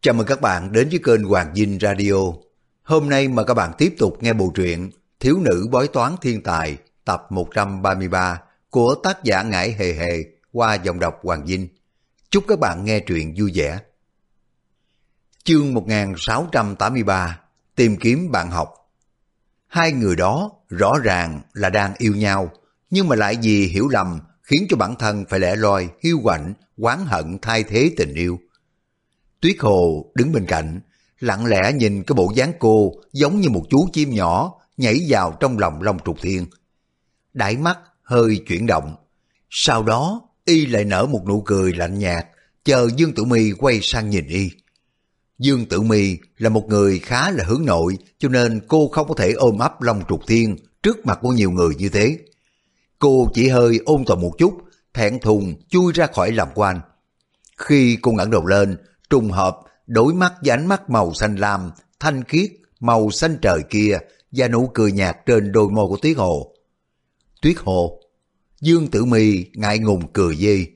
Chào mừng các bạn đến với kênh Hoàng Dinh Radio. Hôm nay mà các bạn tiếp tục nghe bộ truyện Thiếu nữ bói toán thiên tài tập 133 của tác giả Ngải Hề Hề qua giọng đọc Hoàng Dinh. Chúc các bạn nghe truyện vui vẻ. Chương 1683 Tìm kiếm bạn học Hai người đó rõ ràng là đang yêu nhau, nhưng mà lại vì hiểu lầm khiến cho bản thân phải lẻ loi, hiu quạnh, oán hận thay thế tình yêu. Tuyết Hồ đứng bên cạnh, lặng lẽ nhìn cái bộ dáng cô giống như một chú chim nhỏ nhảy vào trong lòng Long Trục Thiên. đại mắt hơi chuyển động. Sau đó, y lại nở một nụ cười lạnh nhạt, chờ Dương Tử Mi quay sang nhìn y. Dương Tử Mi là một người khá là hướng nội, cho nên cô không có thể ôm ấp Long Trục Thiên trước mặt của nhiều người như thế. Cô chỉ hơi ôn tồn một chút, thẹn thùng chui ra khỏi lòng của anh. Khi cô ngẩng đầu lên, trùng hợp đối mắt với ánh mắt màu xanh lam, thanh khiết, màu xanh trời kia và nụ cười nhạt trên đôi môi của Tuyết Hồ. Tuyết Hồ, Dương Tử Mi ngại ngùng cười dê.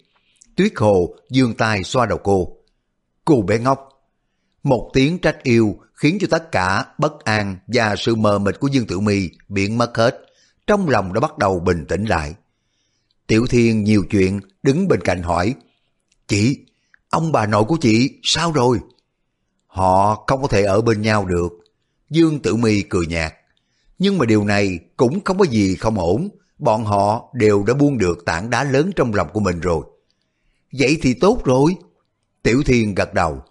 Tuyết Hồ dương tay xoa đầu cô. Cô bé ngốc. Một tiếng trách yêu khiến cho tất cả bất an và sự mờ mịt của Dương Tử Mi biến mất hết. Trong lòng đã bắt đầu bình tĩnh lại. Tiểu Thiên nhiều chuyện đứng bên cạnh hỏi. Chị, ông bà nội của chị, sao rồi? Họ không có thể ở bên nhau được. Dương Tử Mi cười nhạt. Nhưng mà điều này cũng không có gì không ổn. Bọn họ đều đã buông được tảng đá lớn trong lòng của mình rồi. Vậy thì tốt rồi. Tiểu Thiên gật đầu.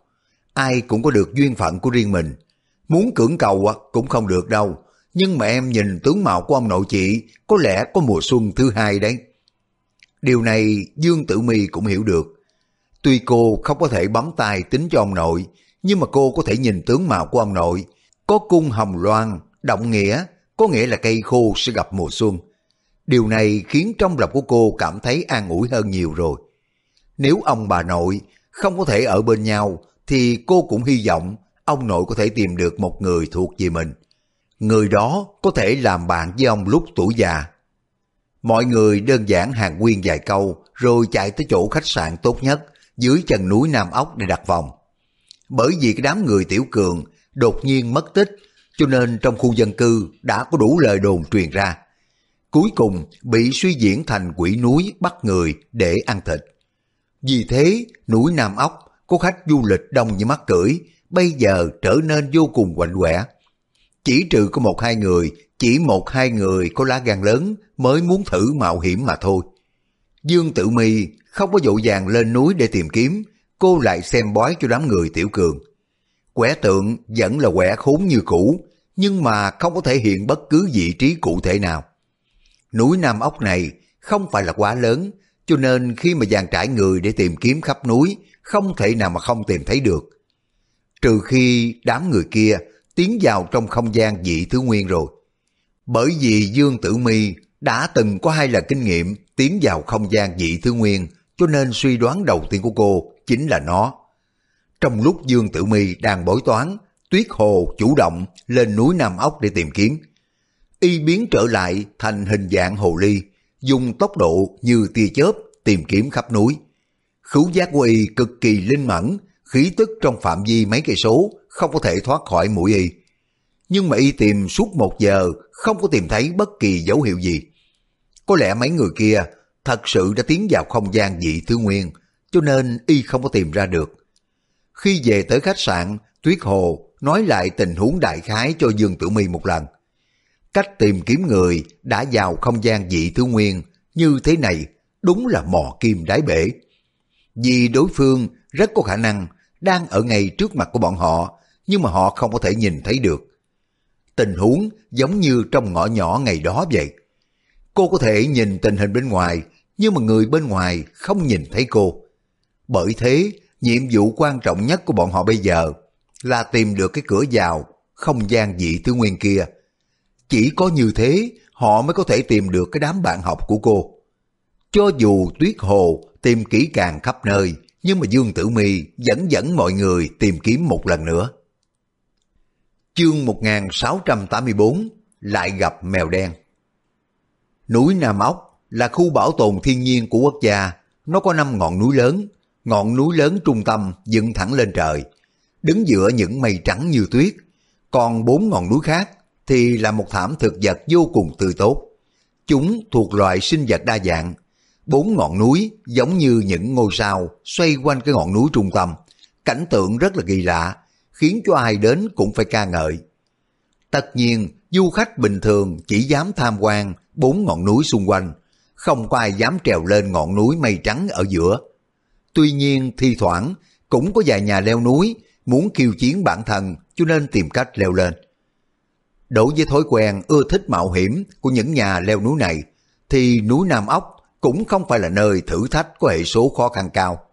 Ai cũng có được duyên phận của riêng mình. Muốn cưỡng cầu cũng không được đâu. Nhưng mà em nhìn tướng mạo của ông nội chị, có lẽ có mùa xuân thứ hai đấy. Điều này Dương Tử Mi cũng hiểu được. Tuy cô không có thể bấm tay tính cho ông nội, nhưng mà cô có thể nhìn tướng mạo của ông nội. Có cung hồng loan, động nghĩa, có nghĩa là cây khô sẽ gặp mùa xuân. Điều này khiến trong lòng của cô cảm thấy an ủi hơn nhiều rồi. Nếu ông bà nội không có thể ở bên nhau, thì cô cũng hy vọng ông nội có thể tìm được một người thuộc về mình. Người đó có thể làm bạn với ông lúc tuổi già. Mọi người đơn giản hàng nguyên vài câu rồi chạy tới chỗ khách sạn tốt nhất dưới chân núi Nam Ốc để đặt vòng. Bởi vì cái đám người tiểu cường đột nhiên mất tích cho nên trong khu dân cư đã có đủ lời đồn truyền ra. Cuối cùng bị suy diễn thành quỷ núi bắt người để ăn thịt. Vì thế núi Nam Ốc có khách du lịch đông như mắt cưỡi bây giờ trở nên vô cùng quạnh quẻ. Chỉ trừ có một hai người, chỉ một hai người có lá gan lớn mới muốn thử mạo hiểm mà thôi. Dương Tử Mi không có dỗ dàng lên núi để tìm kiếm, cô lại xem bói cho đám người tiểu cường. Quẻ tượng vẫn là quẻ khốn như cũ, nhưng mà không có thể hiện bất cứ vị trí cụ thể nào. Núi Nam Ốc này không phải là quá lớn, cho nên khi mà dàn trải người để tìm kiếm khắp núi, không thể nào mà không tìm thấy được. Trừ khi đám người kia tiến vào trong không gian dị thứ nguyên rồi. Bởi vì Dương Tử Mi đã từng có hai lần kinh nghiệm tiến vào không gian dị thứ nguyên, cho nên suy đoán đầu tiên của cô chính là nó. Trong lúc Dương Tử Mi đang bối toán, Tuyết Hồ chủ động lên núi Nam Ốc để tìm kiếm. Y biến trở lại thành hình dạng hồ ly, dùng tốc độ như tia chớp tìm kiếm khắp núi. Khứu giác của Y cực kỳ linh mẫn, khí tức trong phạm vi mấy cây số không có thể thoát khỏi mũi Y. Nhưng mà Y tìm suốt một giờ không có tìm thấy bất kỳ dấu hiệu gì. Có lẽ mấy người kia thật sự đã tiến vào không gian dị thứ nguyên, cho nên Y không có tìm ra được. Khi về tới khách sạn, Tuyết Hồ nói lại tình huống đại khái cho Dương Tử Mi một lần. Cách tìm kiếm người đã vào không gian dị thứ nguyên như thế này đúng là mò kim đáy bể. Vì đối phương rất có khả năng đang ở ngay trước mặt của bọn họ nhưng mà họ không có thể nhìn thấy được. Tình huống giống như trong ngõ nhỏ ngày đó vậy. Cô có thể nhìn tình hình bên ngoài nhưng mà người bên ngoài không nhìn thấy cô. Bởi thế, nhiệm vụ quan trọng nhất của bọn họ bây giờ là tìm được cái cửa vào không gian dị thứ nguyên kia. Chỉ có như thế họ mới có thể tìm được cái đám bạn học của cô. Cho dù Tuyết Hồ tìm kỹ càng khắp nơi, nhưng mà Dương Tử Mi vẫn dẫn mọi người tìm kiếm một lần nữa. Chương 1684 lại gặp mèo đen. Núi Nam Ốc là khu bảo tồn thiên nhiên của quốc gia. Nó có năm ngọn núi lớn, ngọn núi lớn trung tâm dựng thẳng lên trời. đứng giữa những mây trắng như tuyết, còn bốn ngọn núi khác thì là một thảm thực vật vô cùng tươi tốt. Chúng thuộc loại sinh vật đa dạng. Bốn ngọn núi giống như những ngôi sao xoay quanh cái ngọn núi trung tâm. Cảnh tượng rất là kỳ lạ, khiến cho ai đến cũng phải ca ngợi. Tất nhiên, du khách bình thường chỉ dám tham quan bốn ngọn núi xung quanh, không có ai dám trèo lên ngọn núi mây trắng ở giữa. Tuy nhiên, thi thoảng cũng có vài nhà leo núi muốn kiêu chiến bản thân cho nên tìm cách leo lên. Đối với thói quen ưa thích mạo hiểm của những nhà leo núi này, thì núi Nam Ốc cũng không phải là nơi thử thách có hệ số khó khăn cao.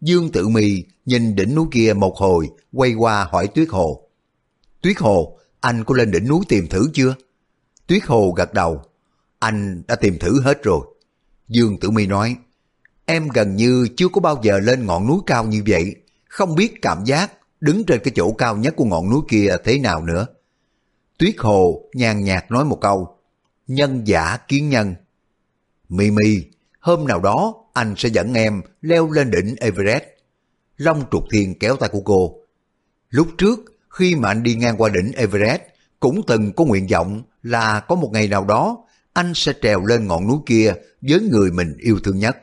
Dương Tử Mì nhìn đỉnh núi kia một hồi, quay qua hỏi Tuyết Hồ. Tuyết Hồ, anh có lên đỉnh núi tìm thử chưa? Tuyết Hồ gật đầu. Anh đã tìm thử hết rồi. Dương Tử Mi nói, em gần như chưa có bao giờ lên ngọn núi cao như vậy, không biết cảm giác đứng trên cái chỗ cao nhất của ngọn núi kia thế nào nữa. Tuyết Hồ nhàn nhạt nói một câu, nhân giả kiến nhân. Mimi, hôm nào đó anh sẽ dẫn em leo lên đỉnh Everest. Long trục thiên kéo tay của cô. Lúc trước, khi mà anh đi ngang qua đỉnh Everest, cũng từng có nguyện vọng là có một ngày nào đó anh sẽ trèo lên ngọn núi kia với người mình yêu thương nhất.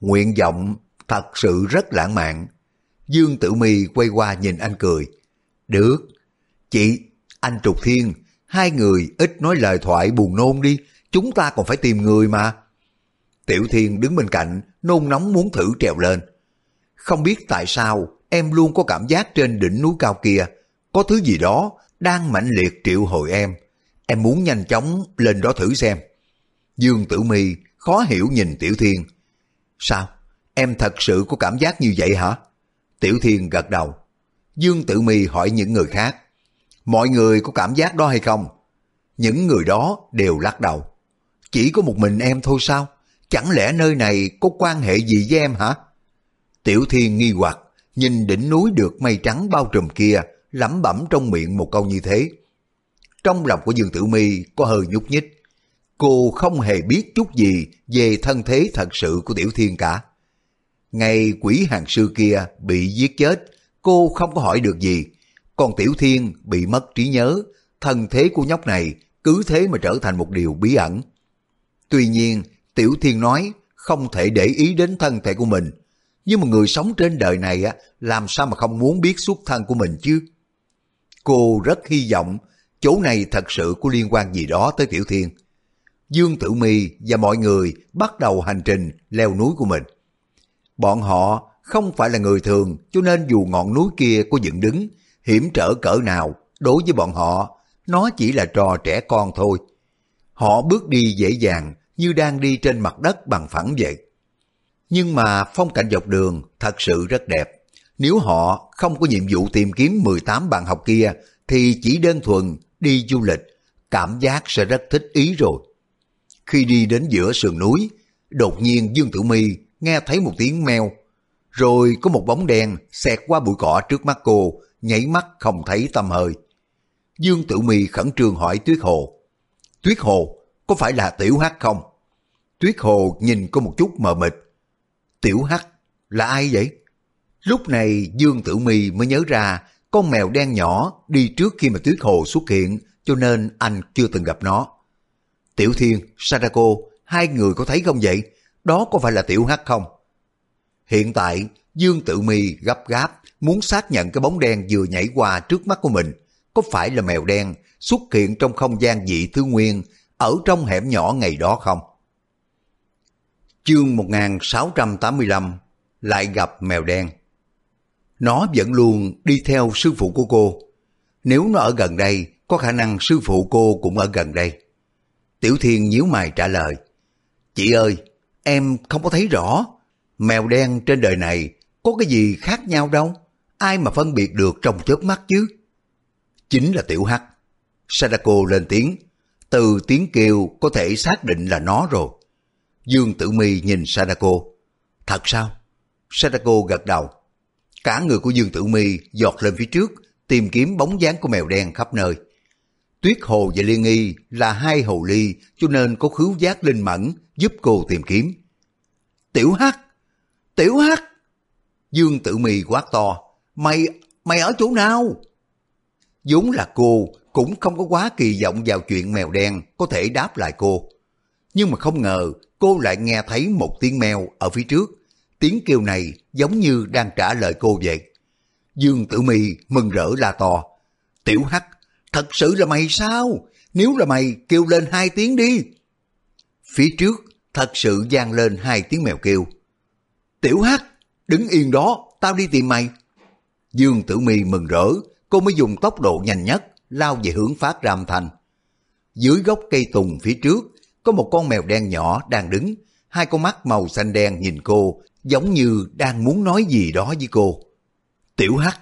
Nguyện vọng thật sự rất lãng mạn. Dương Tử Mi quay qua nhìn anh cười. Được, chị, anh Trục Thiên, hai người ít nói lời thoại buồn nôn đi, chúng ta còn phải tìm người mà. Tiểu Thiên đứng bên cạnh, nôn nóng muốn thử trèo lên. Không biết tại sao em luôn có cảm giác trên đỉnh núi cao kia, có thứ gì đó đang mạnh liệt triệu hồi em. Em muốn nhanh chóng lên đó thử xem. Dương Tử Mi khó hiểu nhìn Tiểu Thiên. Sao? Em thật sự có cảm giác như vậy hả? Tiểu Thiên gật đầu. Dương Tử Mi hỏi những người khác. Mọi người có cảm giác đó hay không? Những người đó đều lắc đầu. Chỉ có một mình em thôi sao? Chẳng lẽ nơi này có quan hệ gì với em hả? Tiểu Thiên nghi hoặc, nhìn đỉnh núi được mây trắng bao trùm kia, lẩm bẩm trong miệng một câu như thế. Trong lòng của Dương Tử Mi có hơi nhúc nhích. Cô không hề biết chút gì về thân thế thật sự của Tiểu Thiên cả. Ngày quỷ hàng sư kia bị giết chết, cô không có hỏi được gì. Còn Tiểu Thiên bị mất trí nhớ, thân thế của nhóc này cứ thế mà trở thành một điều bí ẩn. Tuy nhiên, Tiểu Thiên nói không thể để ý đến thân thể của mình. Nhưng mà người sống trên đời này á, làm sao mà không muốn biết xuất thân của mình chứ? Cô rất hy vọng chỗ này thật sự có liên quan gì đó tới Tiểu Thiên. Dương Tử Mi và mọi người bắt đầu hành trình leo núi của mình. Bọn họ không phải là người thường cho nên dù ngọn núi kia có dựng đứng, hiểm trở cỡ nào, đối với bọn họ, nó chỉ là trò trẻ con thôi. Họ bước đi dễ dàng như đang đi trên mặt đất bằng phẳng vậy. Nhưng mà phong cảnh dọc đường thật sự rất đẹp. Nếu họ không có nhiệm vụ tìm kiếm 18 bạn học kia thì chỉ đơn thuần đi du lịch, cảm giác sẽ rất thích ý rồi. Khi đi đến giữa sườn núi, đột nhiên Dương Tử My nghe thấy một tiếng meo, rồi có một bóng đen xẹt qua bụi cỏ trước mắt cô, nhảy mắt không thấy tâm hơi. Dương Tử My khẩn trương hỏi Tuyết Hồ, Tuyết Hồ, có phải là Tiểu Hắc không? Tuyết Hồ nhìn có một chút mờ mịt. Tiểu Hắc, là ai vậy? Lúc này Dương Tử My mới nhớ ra con mèo đen nhỏ đi trước khi mà Tuyết Hồ xuất hiện cho nên anh chưa từng gặp nó. Tiểu Thiên, Sadako, hai người có thấy không vậy? Đó có phải là Tiểu Hắc không? Hiện tại, Dương Tự Mi gấp gáp muốn xác nhận cái bóng đen vừa nhảy qua trước mắt của mình có phải là mèo đen xuất hiện trong không gian dị thứ nguyên ở trong hẻm nhỏ ngày đó không? Chương 1685 lại gặp mèo đen. Nó vẫn luôn đi theo sư phụ của cô. Nếu nó ở gần đây, có khả năng sư phụ cô cũng ở gần đây. Tiểu Thiên nhíu mày trả lời. Chị ơi, em không có thấy rõ. Mèo đen trên đời này có cái gì khác nhau đâu. Ai mà phân biệt được trong chớp mắt chứ? Chính là Tiểu Hắc. Sadako lên tiếng. Từ tiếng kêu có thể xác định là nó rồi. Dương Tử Mi nhìn Sadako. Thật sao? Sadako gật đầu. Cả người của Dương Tử Mi giọt lên phía trước, tìm kiếm bóng dáng của mèo đen khắp nơi. Tuyết Hồ và Liên Nghi là hai hồ ly cho nên có khứu giác linh mẫn giúp cô tìm kiếm. Tiểu Hắc! Tiểu Hắc! Dương Tử Mi quát to. Mày, mày ở chỗ nào? vốn là cô cũng không có quá kỳ vọng vào chuyện mèo đen có thể đáp lại cô. Nhưng mà không ngờ cô lại nghe thấy một tiếng mèo ở phía trước. Tiếng kêu này giống như đang trả lời cô vậy. Dương Tử Mi mừng rỡ la to. Tiểu Hắc, thật sự là mày sao? Nếu là mày, kêu lên hai tiếng đi. Phía trước thật sự gian lên hai tiếng mèo kêu. Tiểu Hắc, đứng yên đó, tao đi tìm mày. Dương Tử Mi mừng rỡ, cô mới dùng tốc độ nhanh nhất lao về hướng phát ra âm thanh. Dưới gốc cây tùng phía trước, có một con mèo đen nhỏ đang đứng, hai con mắt màu xanh đen nhìn cô, giống như đang muốn nói gì đó với cô. Tiểu Hắc,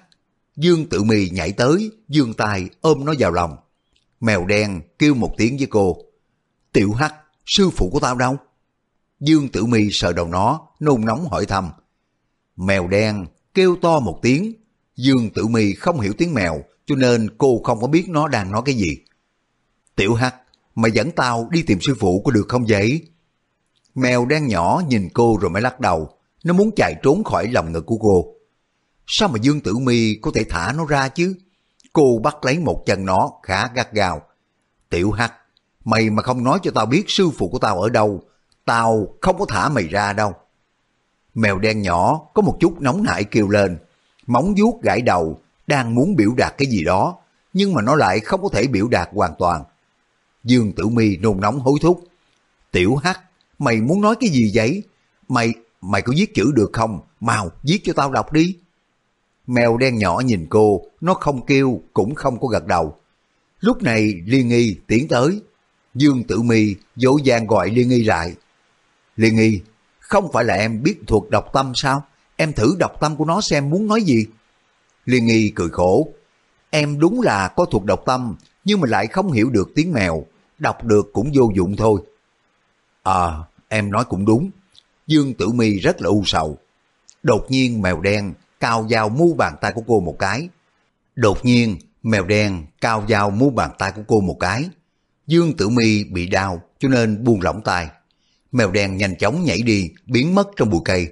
Dương Tử Mì nhảy tới, dương tay ôm nó vào lòng. Mèo đen kêu một tiếng với cô. Tiểu Hắc, sư phụ của tao đâu? Dương Tử Mi sợ đầu nó, nôn nóng hỏi thăm. Mèo đen kêu to một tiếng, Dương Tử Mi không hiểu tiếng mèo, cho nên cô không có biết nó đang nói cái gì. Tiểu Hắc, mày dẫn tao đi tìm sư phụ có được không vậy? Mèo đen nhỏ nhìn cô rồi mới lắc đầu, nó muốn chạy trốn khỏi lòng ngực của cô. Sao mà Dương Tử Mi có thể thả nó ra chứ? Cô bắt lấy một chân nó khá gắt gao. Tiểu Hắc, mày mà không nói cho tao biết sư phụ của tao ở đâu, tao không có thả mày ra đâu. Mèo đen nhỏ có một chút nóng nảy kêu lên, móng vuốt gãi đầu, đang muốn biểu đạt cái gì đó, nhưng mà nó lại không có thể biểu đạt hoàn toàn. Dương Tử Mi nôn nóng hối thúc. Tiểu Hắc, mày muốn nói cái gì vậy? Mày, mày có viết chữ được không? Mau, viết cho tao đọc đi. Mèo đen nhỏ nhìn cô, nó không kêu, cũng không có gật đầu. Lúc này Liên Nghi tiến tới. Dương Tử Mi dỗ dàng gọi Liên Nghi lại. Liên Nghi, không phải là em biết thuộc đọc tâm sao? Em thử đọc tâm của nó xem muốn nói gì. Liên Nghi cười khổ. Em đúng là có thuộc đọc tâm, nhưng mà lại không hiểu được tiếng mèo. Đọc được cũng vô dụng thôi. À, em nói cũng đúng. Dương Tử Mi rất là u sầu. Đột nhiên mèo đen cao vào mu bàn tay của cô một cái. Đột nhiên, mèo đen cao vào mu bàn tay của cô một cái. Dương Tử Mi bị đau cho nên buông lỏng tay. Mèo đen nhanh chóng nhảy đi, biến mất trong bụi cây.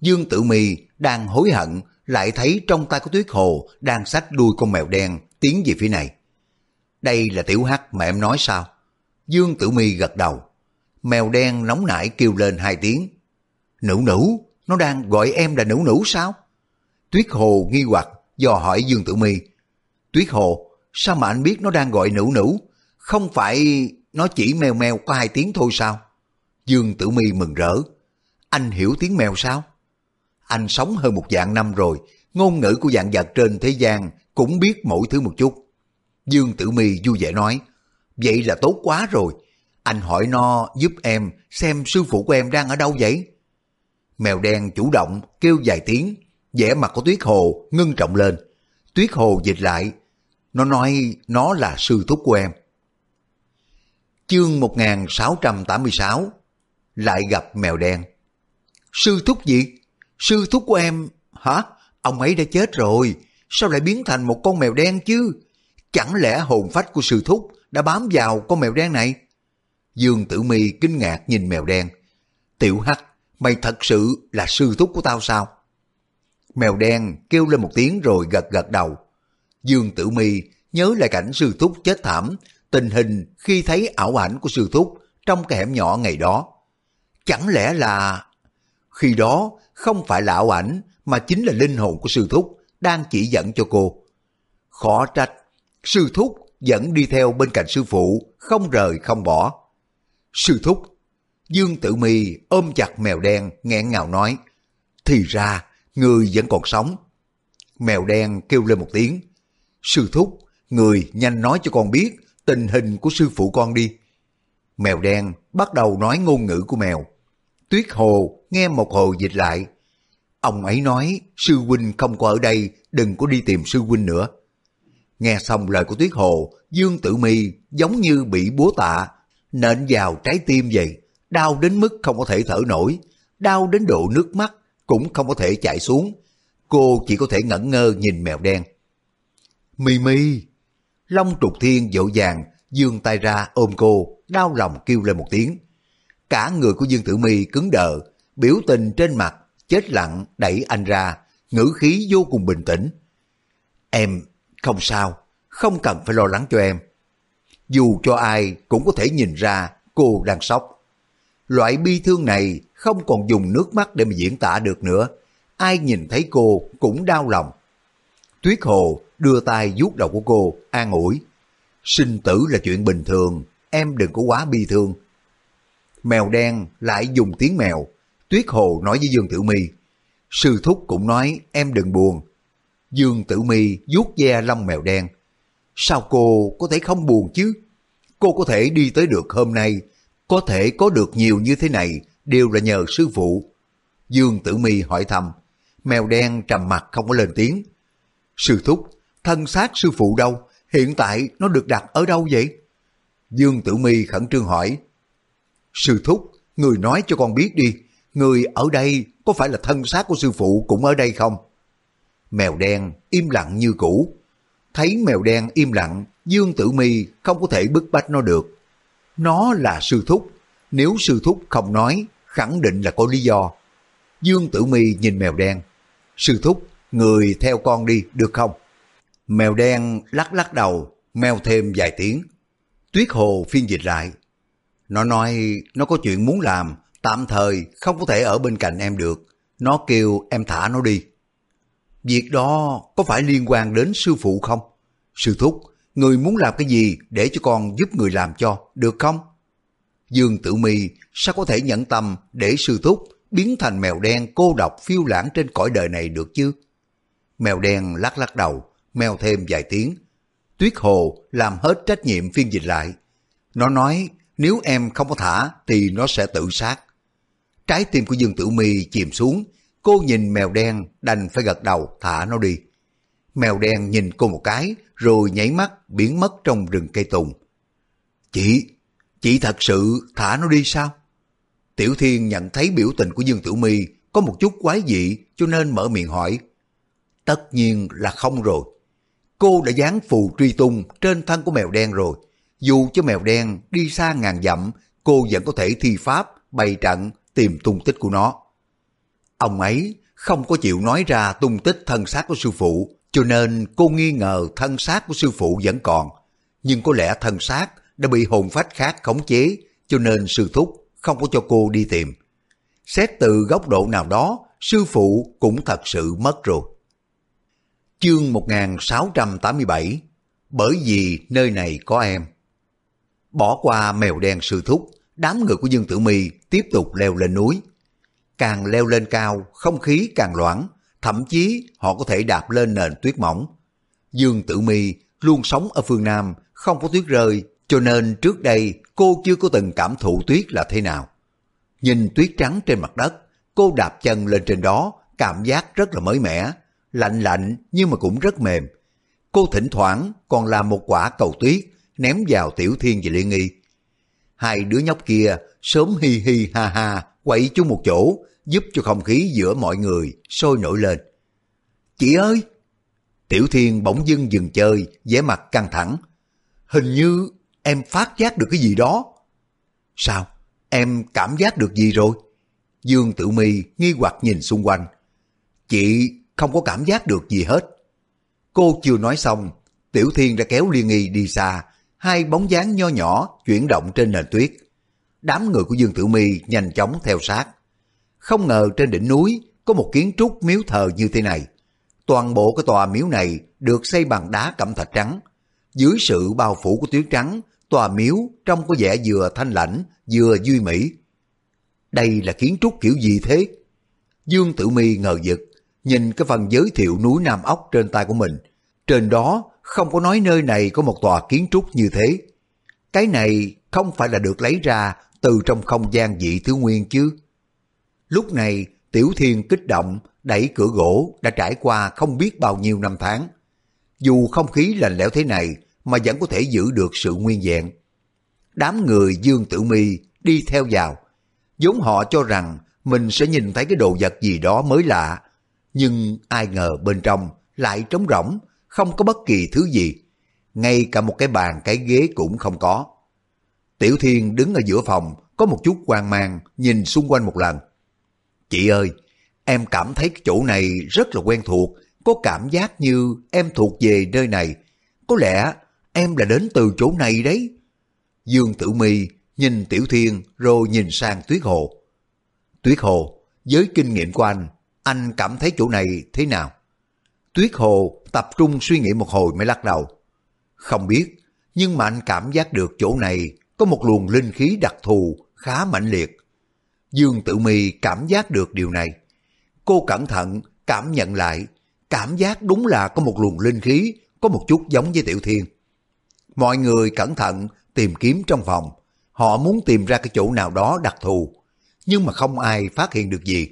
Dương Tử Mi đang hối hận, lại thấy trong tay của Tuyết Hồ đang xách đuôi con mèo đen tiến về phía này. Đây là tiểu hắc mà em nói sao? Dương Tử Mi gật đầu. Mèo đen nóng nảy kêu lên hai tiếng. Nữ nữ, nó đang gọi em là nữ nữ sao? Tuyết Hồ nghi hoặc dò hỏi Dương Tử Mi. Tuyết Hồ, sao mà anh biết nó đang gọi nữ nữ? Không phải nó chỉ mèo mèo có hai tiếng thôi sao? Dương Tử Mi mừng rỡ. Anh hiểu tiếng mèo sao? Anh sống hơn một dạng năm rồi, ngôn ngữ của dạng vật trên thế gian cũng biết mỗi thứ một chút. Dương Tử Mi vui vẻ nói, vậy là tốt quá rồi. Anh hỏi nó giúp em xem sư phụ của em đang ở đâu vậy? Mèo đen chủ động kêu vài tiếng, vẻ mặt của Tuyết Hồ ngưng trọng lên. Tuyết Hồ dịch lại, nó nói nó là sư thúc của em. Chương 1686 Lại gặp mèo đen Sư thúc gì? Sư thúc của em... Hả? Ông ấy đã chết rồi. Sao lại biến thành một con mèo đen chứ? Chẳng lẽ hồn phách của sư thúc đã bám vào con mèo đen này? Dương Tử Mi kinh ngạc nhìn mèo đen. Tiểu Hắc, mày thật sự là sư thúc của tao sao? Mèo đen kêu lên một tiếng rồi gật gật đầu. Dương Tử Mi nhớ lại cảnh sư thúc chết thảm, tình hình khi thấy ảo ảnh của sư thúc trong cái hẻm nhỏ ngày đó. Chẳng lẽ là... Khi đó không phải là ảo ảnh mà chính là linh hồn của sư thúc đang chỉ dẫn cho cô. Khó trách, sư thúc vẫn đi theo bên cạnh sư phụ, không rời không bỏ. Sư thúc, Dương Tử Mi ôm chặt mèo đen nghẹn ngào nói, thì ra người vẫn còn sống. Mèo đen kêu lên một tiếng, sư thúc, người nhanh nói cho con biết tình hình của sư phụ con đi. Mèo đen bắt đầu nói ngôn ngữ của mèo. Tuyết Hồ nghe một hồi dịch lại. Ông ấy nói sư huynh không có ở đây, đừng có đi tìm sư huynh nữa. Nghe xong lời của Tuyết Hồ, Dương Tử Mi giống như bị búa tạ, nện vào trái tim vậy, đau đến mức không có thể thở nổi, đau đến độ nước mắt cũng không có thể chạy xuống. Cô chỉ có thể ngẩn ngơ nhìn mèo đen. Mi Mi! Long trục thiên dỗ dàng, dương tay ra ôm cô, đau lòng kêu lên một tiếng. Cả người của Dương Tử Mi cứng đờ, biểu tình trên mặt, chết lặng đẩy anh ra, ngữ khí vô cùng bình tĩnh. Em không sao, không cần phải lo lắng cho em. Dù cho ai cũng có thể nhìn ra cô đang sốc. Loại bi thương này không còn dùng nước mắt để mà diễn tả được nữa. Ai nhìn thấy cô cũng đau lòng. Tuyết Hồ đưa tay vuốt đầu của cô, an ủi. Sinh tử là chuyện bình thường, em đừng có quá bi thương. Mèo đen lại dùng tiếng mèo. Tuyết Hồ nói với Dương Tử Mi. Sư Thúc cũng nói em đừng buồn. Dương Tử Mi vuốt ve lông mèo đen. Sao cô có thể không buồn chứ? Cô có thể đi tới được hôm nay, có thể có được nhiều như thế này đều là nhờ sư phụ. Dương Tử Mi hỏi thăm. Mèo đen trầm mặt không có lên tiếng. Sư Thúc, thân xác sư phụ đâu? Hiện tại nó được đặt ở đâu vậy? Dương Tử Mi khẩn trương hỏi. Sư Thúc, người nói cho con biết đi, người ở đây có phải là thân xác của sư phụ cũng ở đây không? Mèo đen im lặng như cũ. Thấy mèo đen im lặng, Dương Tử Mi không có thể bức bách nó được. Nó là sư thúc, nếu sư thúc không nói, khẳng định là có lý do. Dương Tử Mi nhìn mèo đen. Sư thúc, người theo con đi, được không? Mèo đen lắc lắc đầu, mèo thêm vài tiếng. Tuyết Hồ phiên dịch lại. Nó nói nó có chuyện muốn làm, tạm thời không có thể ở bên cạnh em được. Nó kêu em thả nó đi. Việc đó có phải liên quan đến sư phụ không? Sư thúc, người muốn làm cái gì để cho con giúp người làm cho, được không? Dương Tử Mi sao có thể nhẫn tâm để sư thúc biến thành mèo đen cô độc phiêu lãng trên cõi đời này được chứ? Mèo đen lắc lắc đầu, mèo thêm vài tiếng. Tuyết Hồ làm hết trách nhiệm phiên dịch lại. Nó nói nếu em không có thả thì nó sẽ tự sát. Trái tim của Dương Tử Mi chìm xuống, cô nhìn mèo đen đành phải gật đầu thả nó đi. Mèo đen nhìn cô một cái rồi nhảy mắt biến mất trong rừng cây tùng. Chị, chị thật sự thả nó đi sao? Tiểu Thiên nhận thấy biểu tình của Dương tiểu my có một chút quái dị cho nên mở miệng hỏi. Tất nhiên là không rồi. Cô đã dán phù truy tung trên thân của mèo đen rồi. Dù cho mèo đen đi xa ngàn dặm, cô vẫn có thể thi pháp, bày trận, tìm tung tích của nó. Ông ấy không có chịu nói ra tung tích thân xác của sư phụ, cho nên cô nghi ngờ thân xác của sư phụ vẫn còn. Nhưng có lẽ thân xác đã bị hồn phách khác khống chế, cho nên sư thúc không có cho cô đi tìm. Xét từ góc độ nào đó, sư phụ cũng thật sự mất rồi. Chương 1687 Bởi vì nơi này có em Bỏ qua mèo đen sư thúc, đám người của Dương Tử Mi tiếp tục leo lên núi. Càng leo lên cao, không khí càng loãng, thậm chí họ có thể đạp lên nền tuyết mỏng. Dương Tử Mi luôn sống ở phương Nam, không có tuyết rơi, cho nên trước đây cô chưa có từng cảm thụ tuyết là thế nào. Nhìn tuyết trắng trên mặt đất, cô đạp chân lên trên đó, cảm giác rất là mới mẻ, lạnh lạnh nhưng mà cũng rất mềm. Cô thỉnh thoảng còn làm một quả cầu tuyết ném vào Tiểu Thiên và Liên Nghi. Hai đứa nhóc kia sớm hi hi ha ha quậy chung một chỗ giúp cho không khí giữa mọi người sôi nổi lên. Chị ơi! Tiểu Thiên bỗng dưng dừng chơi, vẻ mặt căng thẳng. Hình như em phát giác được cái gì đó. Sao? Em cảm giác được gì rồi? Dương Tử Mi nghi hoặc nhìn xung quanh. Chị không có cảm giác được gì hết. Cô chưa nói xong, Tiểu Thiên đã kéo Liên Nghi đi xa, hai bóng dáng nho nhỏ chuyển động trên nền tuyết. Đám người của Dương Tử Mi nhanh chóng theo sát. Không ngờ trên đỉnh núi có một kiến trúc miếu thờ như thế này. Toàn bộ cái tòa miếu này được xây bằng đá cẩm thạch trắng. Dưới sự bao phủ của tuyết trắng, tòa miếu trông có vẻ vừa thanh lãnh, vừa duy mỹ. Đây là kiến trúc kiểu gì thế? Dương Tử Mi ngờ vực, nhìn cái phần giới thiệu núi Nam Ốc trên tay của mình. Trên đó không có nói nơi này có một tòa kiến trúc như thế. Cái này không phải là được lấy ra từ trong không gian dị thứ nguyên chứ. Lúc này, Tiểu Thiên kích động, đẩy cửa gỗ đã trải qua không biết bao nhiêu năm tháng. Dù không khí lạnh lẽo thế này mà vẫn có thể giữ được sự nguyên vẹn. Đám người Dương Tử Mi đi theo vào, vốn họ cho rằng mình sẽ nhìn thấy cái đồ vật gì đó mới lạ, nhưng ai ngờ bên trong lại trống rỗng, không có bất kỳ thứ gì, ngay cả một cái bàn cái ghế cũng không có. Tiểu Thiên đứng ở giữa phòng, có một chút hoang mang, nhìn xung quanh một lần. Chị ơi, em cảm thấy cái chỗ này rất là quen thuộc, có cảm giác như em thuộc về nơi này. Có lẽ em là đến từ chỗ này đấy. Dương Tử Mi nhìn Tiểu Thiên rồi nhìn sang Tuyết Hồ. Tuyết Hồ, với kinh nghiệm của anh, anh cảm thấy chỗ này thế nào? Tuyết Hồ tập trung suy nghĩ một hồi mới lắc đầu. Không biết, nhưng mà anh cảm giác được chỗ này có một luồng linh khí đặc thù khá mạnh liệt. Dương Tử Mi cảm giác được điều này. Cô cẩn thận cảm nhận lại, cảm giác đúng là có một luồng linh khí có một chút giống với Tiểu Thiên. Mọi người cẩn thận tìm kiếm trong phòng, họ muốn tìm ra cái chỗ nào đó đặc thù, nhưng mà không ai phát hiện được gì.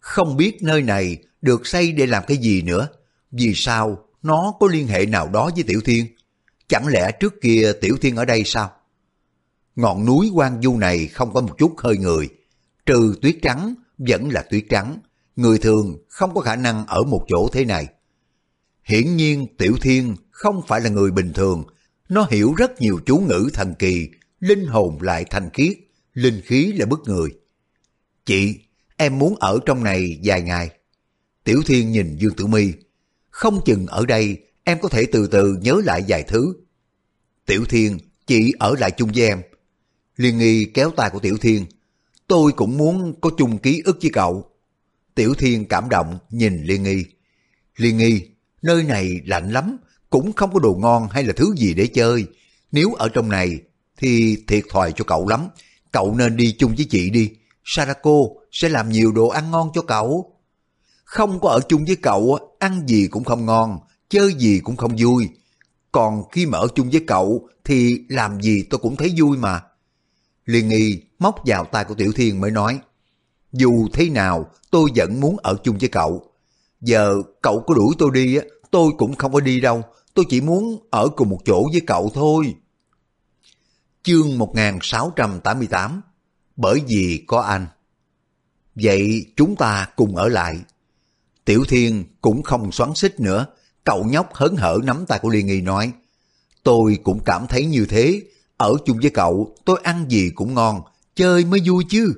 Không biết nơi này được xây để làm cái gì nữa, vì sao nó có liên hệ nào đó với Tiểu Thiên? Chẳng lẽ trước kia Tiểu Thiên ở đây sao? Ngọn núi quan du này không có một chút hơi người, trừ tuyết trắng vẫn là tuyết trắng, người thường không có khả năng ở một chỗ thế này. Hiển nhiên Tiểu Thiên không phải là người bình thường, nó hiểu rất nhiều chú ngữ thần kỳ, linh hồn lại thanh khiết, linh khí là bức người. Chị, em muốn ở trong này vài ngày. Tiểu Thiên nhìn Dương Tử Mi, không chừng ở đây em có thể từ từ nhớ lại vài thứ. Tiểu Thiên, chị ở lại chung với em. Liên nghi kéo tay của Tiểu Thiên. Tôi cũng muốn có chung ký ức với cậu. Tiểu Thiên cảm động nhìn Liên nghi. Liên nghi, nơi này lạnh lắm, cũng không có đồ ngon hay là thứ gì để chơi. Nếu ở trong này thì thiệt thòi cho cậu lắm. Cậu nên đi chung với chị đi. Sarako sẽ làm nhiều đồ ăn ngon cho cậu. Không có ở chung với cậu, ăn gì cũng không ngon, chơi gì cũng không vui. Còn khi mà ở chung với cậu thì làm gì tôi cũng thấy vui mà. Liên nghi móc vào tay của Tiểu Thiên mới nói, dù thế nào tôi vẫn muốn ở chung với cậu. Giờ cậu có đuổi tôi đi, tôi cũng không có đi đâu, tôi chỉ muốn ở cùng một chỗ với cậu thôi. Chương 1688 Bởi vì có anh Vậy chúng ta cùng ở lại. Tiểu Thiên cũng không xoắn xích nữa, cậu nhóc hớn hở nắm tay của Liên Nghi nói, tôi cũng cảm thấy như thế, ở chung với cậu tôi ăn gì cũng ngon, chơi mới vui chứ.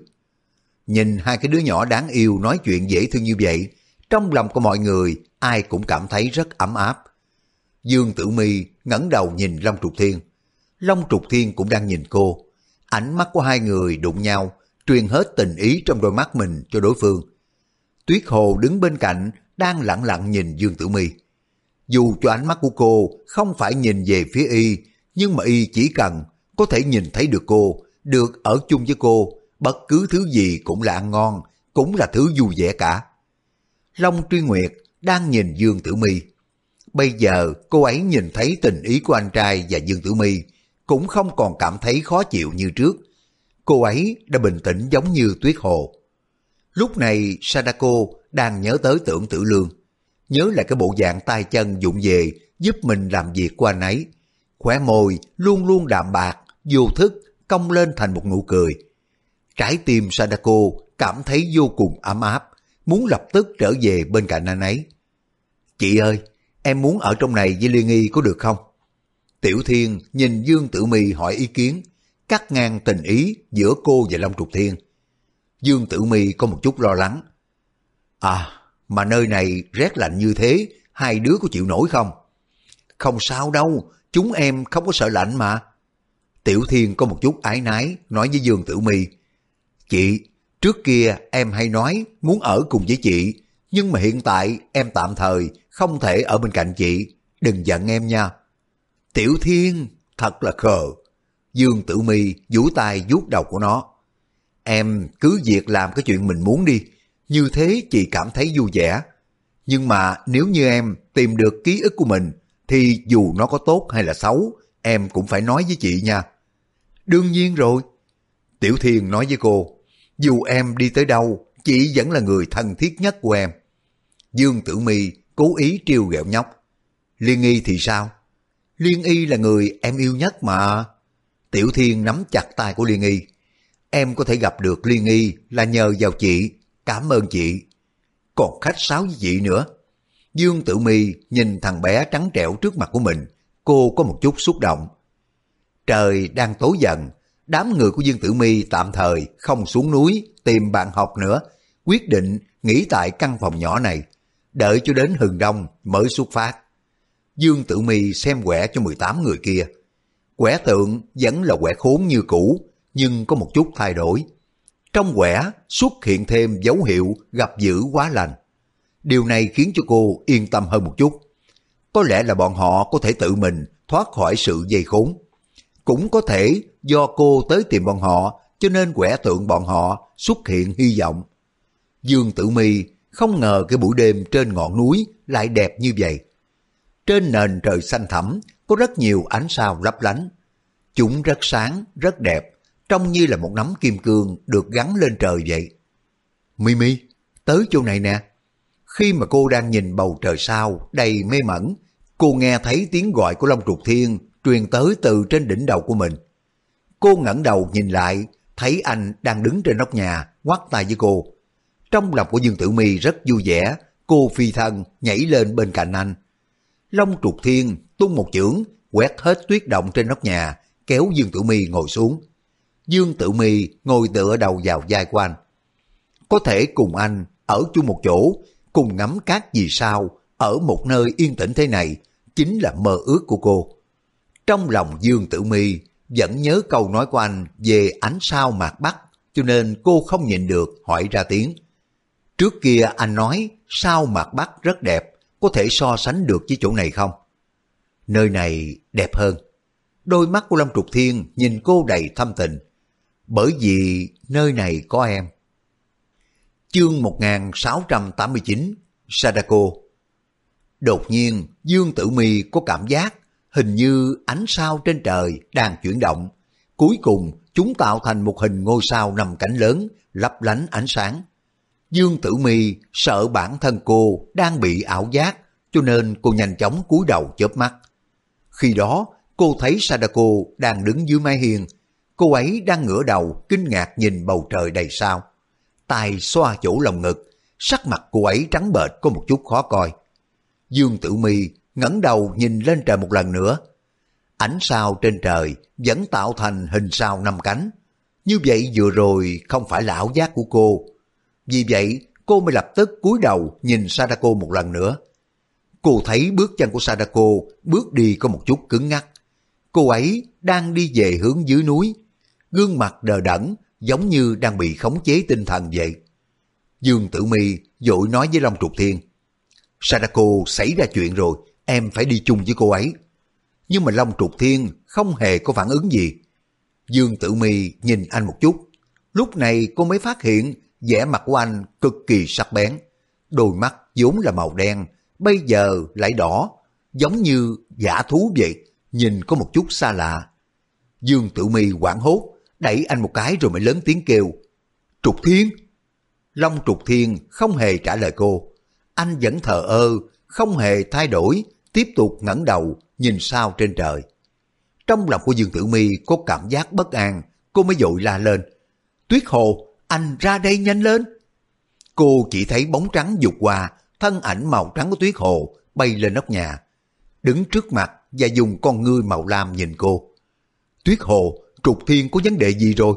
Nhìn hai cái đứa nhỏ đáng yêu nói chuyện dễ thương như vậy, trong lòng của mọi người ai cũng cảm thấy rất ấm áp. Dương Tử Mi ngẩng đầu nhìn Long Trục Thiên. Long Trục Thiên cũng đang nhìn cô. Ánh mắt của hai người đụng nhau, truyền hết tình ý trong đôi mắt mình cho đối phương. Tuyết Hồ đứng bên cạnh, đang lặng lặng nhìn Dương Tử Mi. Dù cho ánh mắt của cô không phải nhìn về phía y, nhưng mà y chỉ cần có thể nhìn thấy được cô, được ở chung với cô, bất cứ thứ gì cũng là ăn ngon, cũng là thứ vui vẻ cả. Long Truy Nguyệt đang nhìn Dương Tử Mi. Bây giờ cô ấy nhìn thấy tình ý của anh trai và Dương Tử Mi, cũng không còn cảm thấy khó chịu như trước. Cô ấy đã bình tĩnh giống như tuyết hồ. Lúc này Sadako đang nhớ tới tưởng tử lương. Nhớ lại cái bộ dạng tay chân dụng về giúp mình làm việc của anh ấy. Khỏe môi luôn luôn đạm bạc, vô thức, cong lên thành một nụ cười. Trái tim Sadako cảm thấy vô cùng ấm áp, muốn lập tức trở về bên cạnh anh ấy. Chị ơi, em muốn ở trong này với Liên Nghi có được không? Tiểu Thiên nhìn Dương Tử Mi hỏi ý kiến, cắt ngang tình ý giữa cô và Long Trục Thiên. Dương Tử Mi có một chút lo lắng. À, mà nơi này rét lạnh như thế, hai đứa có chịu nổi không? Không sao đâu, chúng em không có sợ lạnh mà. Tiểu Thiên có một chút ái nái, nói với Dương Tử Mi. Chị, trước kia em hay nói muốn ở cùng với chị, nhưng mà hiện tại em tạm thời không thể ở bên cạnh chị, đừng giận em nha. Tiểu Thiên, thật là khờ. Dương Tử Mi vũ tay vuốt đầu của nó. Em cứ việc làm cái chuyện mình muốn đi, như thế chị cảm thấy vui vẻ. Nhưng mà nếu như em tìm được ký ức của mình, thì dù nó có tốt hay là xấu, em cũng phải nói với chị nha. Đương nhiên rồi. Tiểu Thiên nói với cô, dù em đi tới đâu, chị vẫn là người thân thiết nhất của em. Dương Tử Mi cố ý trêu ghẹo nhóc. Liên Y thì sao? Liên Y là người em yêu nhất mà. Tiểu Thiên nắm chặt tay của Liên Y. Em có thể gặp được Liên Y là nhờ vào chị, cảm ơn chị. Còn khách sáo với chị nữa. Dương Tử Mi nhìn thằng bé trắng trẻo trước mặt của mình, cô có một chút xúc động. Trời đang tối dần, đám người của Dương Tử Mi tạm thời không xuống núi tìm bạn học nữa, quyết định nghỉ tại căn phòng nhỏ này. đợi cho đến hừng đông mới xuất phát. Dương Tử Mi xem quẻ cho 18 người kia. Quẻ tượng vẫn là quẻ khốn như cũ, nhưng có một chút thay đổi. Trong quẻ xuất hiện thêm dấu hiệu gặp dữ quá lành. Điều này khiến cho cô yên tâm hơn một chút. Có lẽ là bọn họ có thể tự mình thoát khỏi sự dây khốn. Cũng có thể do cô tới tìm bọn họ cho nên quẻ tượng bọn họ xuất hiện hy vọng. Dương Tử Mi không ngờ cái buổi đêm trên ngọn núi lại đẹp như vậy. Trên nền trời xanh thẳm có rất nhiều ánh sao lấp lánh. Chúng rất sáng, rất đẹp, trông như là một nắm kim cương được gắn lên trời vậy. Mimi, tới chỗ này nè. Khi mà cô đang nhìn bầu trời sao đầy mê mẩn, cô nghe thấy tiếng gọi của Long Trục Thiên truyền tới từ trên đỉnh đầu của mình. Cô ngẩng đầu nhìn lại, thấy anh đang đứng trên nóc nhà, ngoắt tay với cô. Trong lòng của Dương Tử Mi rất vui vẻ, cô phi thân nhảy lên bên cạnh anh. Long trục thiên tung một chưởng, quét hết tuyết động trên nóc nhà, kéo Dương Tử Mi ngồi xuống. Dương Tử Mi ngồi tựa đầu vào vai của anh. Có thể cùng anh ở chung một chỗ, cùng ngắm cát vì sao, ở một nơi yên tĩnh thế này, chính là mơ ước của cô. Trong lòng Dương Tử Mi vẫn nhớ câu nói của anh về ánh sao mạc bắc, cho nên cô không nhìn được hỏi ra tiếng. Trước kia anh nói sao mạc bắc rất đẹp, có thể so sánh được với chỗ này không? Nơi này đẹp hơn. Đôi mắt của Lâm Trục Thiên nhìn cô đầy thâm tình. Bởi vì nơi này có em. Chương 1689 Sadako Đột nhiên, Dương Tử Mi có cảm giác hình như ánh sao trên trời đang chuyển động. Cuối cùng, chúng tạo thành một hình ngôi sao nằm cánh lớn, lấp lánh ánh sáng. Dương Tử Mi sợ bản thân cô đang bị ảo giác, cho nên cô nhanh chóng cúi đầu chớp mắt. Khi đó, cô thấy Sadako đang đứng dưới mái hiên. Cô ấy đang ngửa đầu, kinh ngạc nhìn bầu trời đầy sao tay xoa chỗ lồng ngực, sắc mặt cô ấy trắng bệch có một chút khó coi. Dương Tử Mi ngẩng đầu nhìn lên trời một lần nữa. Ánh sao trên trời vẫn tạo thành hình sao năm cánh. Như vậy vừa rồi không phải là ảo giác của cô. Vì vậy cô mới lập tức cúi đầu nhìn Sadako một lần nữa. Cô thấy bước chân của Sadako bước đi có một chút cứng ngắc. Cô ấy đang đi về hướng dưới núi. Gương mặt đờ đẫn giống như đang bị khống chế tinh thần vậy. Dương Tử Mi dội nói với Long Trục Thiên. Sadako xảy ra chuyện rồi, em phải đi chung với cô ấy. Nhưng mà Long Trục Thiên không hề có phản ứng gì. Dương Tử Mi nhìn anh một chút. Lúc này cô mới phát hiện vẻ mặt của anh cực kỳ sắc bén. Đôi mắt vốn là màu đen, bây giờ lại đỏ, giống như giả thú vậy, nhìn có một chút xa lạ. Dương Tử Mi quảng hốt, đẩy anh một cái rồi mới lớn tiếng kêu. Trục Thiên! Long Trục Thiên không hề trả lời cô. Anh vẫn thờ ơ, không hề thay đổi, tiếp tục ngẩng đầu nhìn sao trên trời. Trong lòng của Dương Tử Mi có cảm giác bất an, cô mới dội la lên. Tuyết Hồ, anh ra đây nhanh lên. Cô chỉ thấy bóng trắng dục qua, thân ảnh màu trắng của Tuyết Hồ bay lên nóc nhà. Đứng trước mặt và dùng con ngươi màu lam nhìn cô. Tuyết Hồ, trục thiên có vấn đề gì rồi?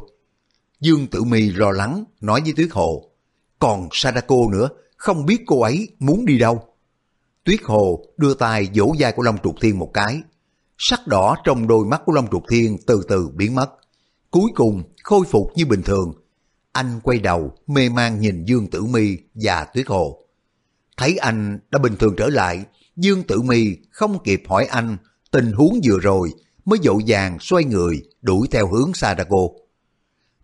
Dương Tử Mi lo lắng nói với Tuyết Hồ. Còn Sadako nữa, không biết cô ấy muốn đi đâu. Tuyết Hồ đưa tay vỗ vai của Long Trục Thiên một cái. Sắc đỏ trong đôi mắt của Long Trục Thiên từ từ biến mất. Cuối cùng khôi phục như bình thường. Anh quay đầu mê man nhìn Dương Tử Mi và Tuyết Hồ. Thấy anh đã bình thường trở lại, Dương Tử Mi không kịp hỏi anh tình huống vừa rồi mới dội vàng xoay người đuổi theo hướng Sadako.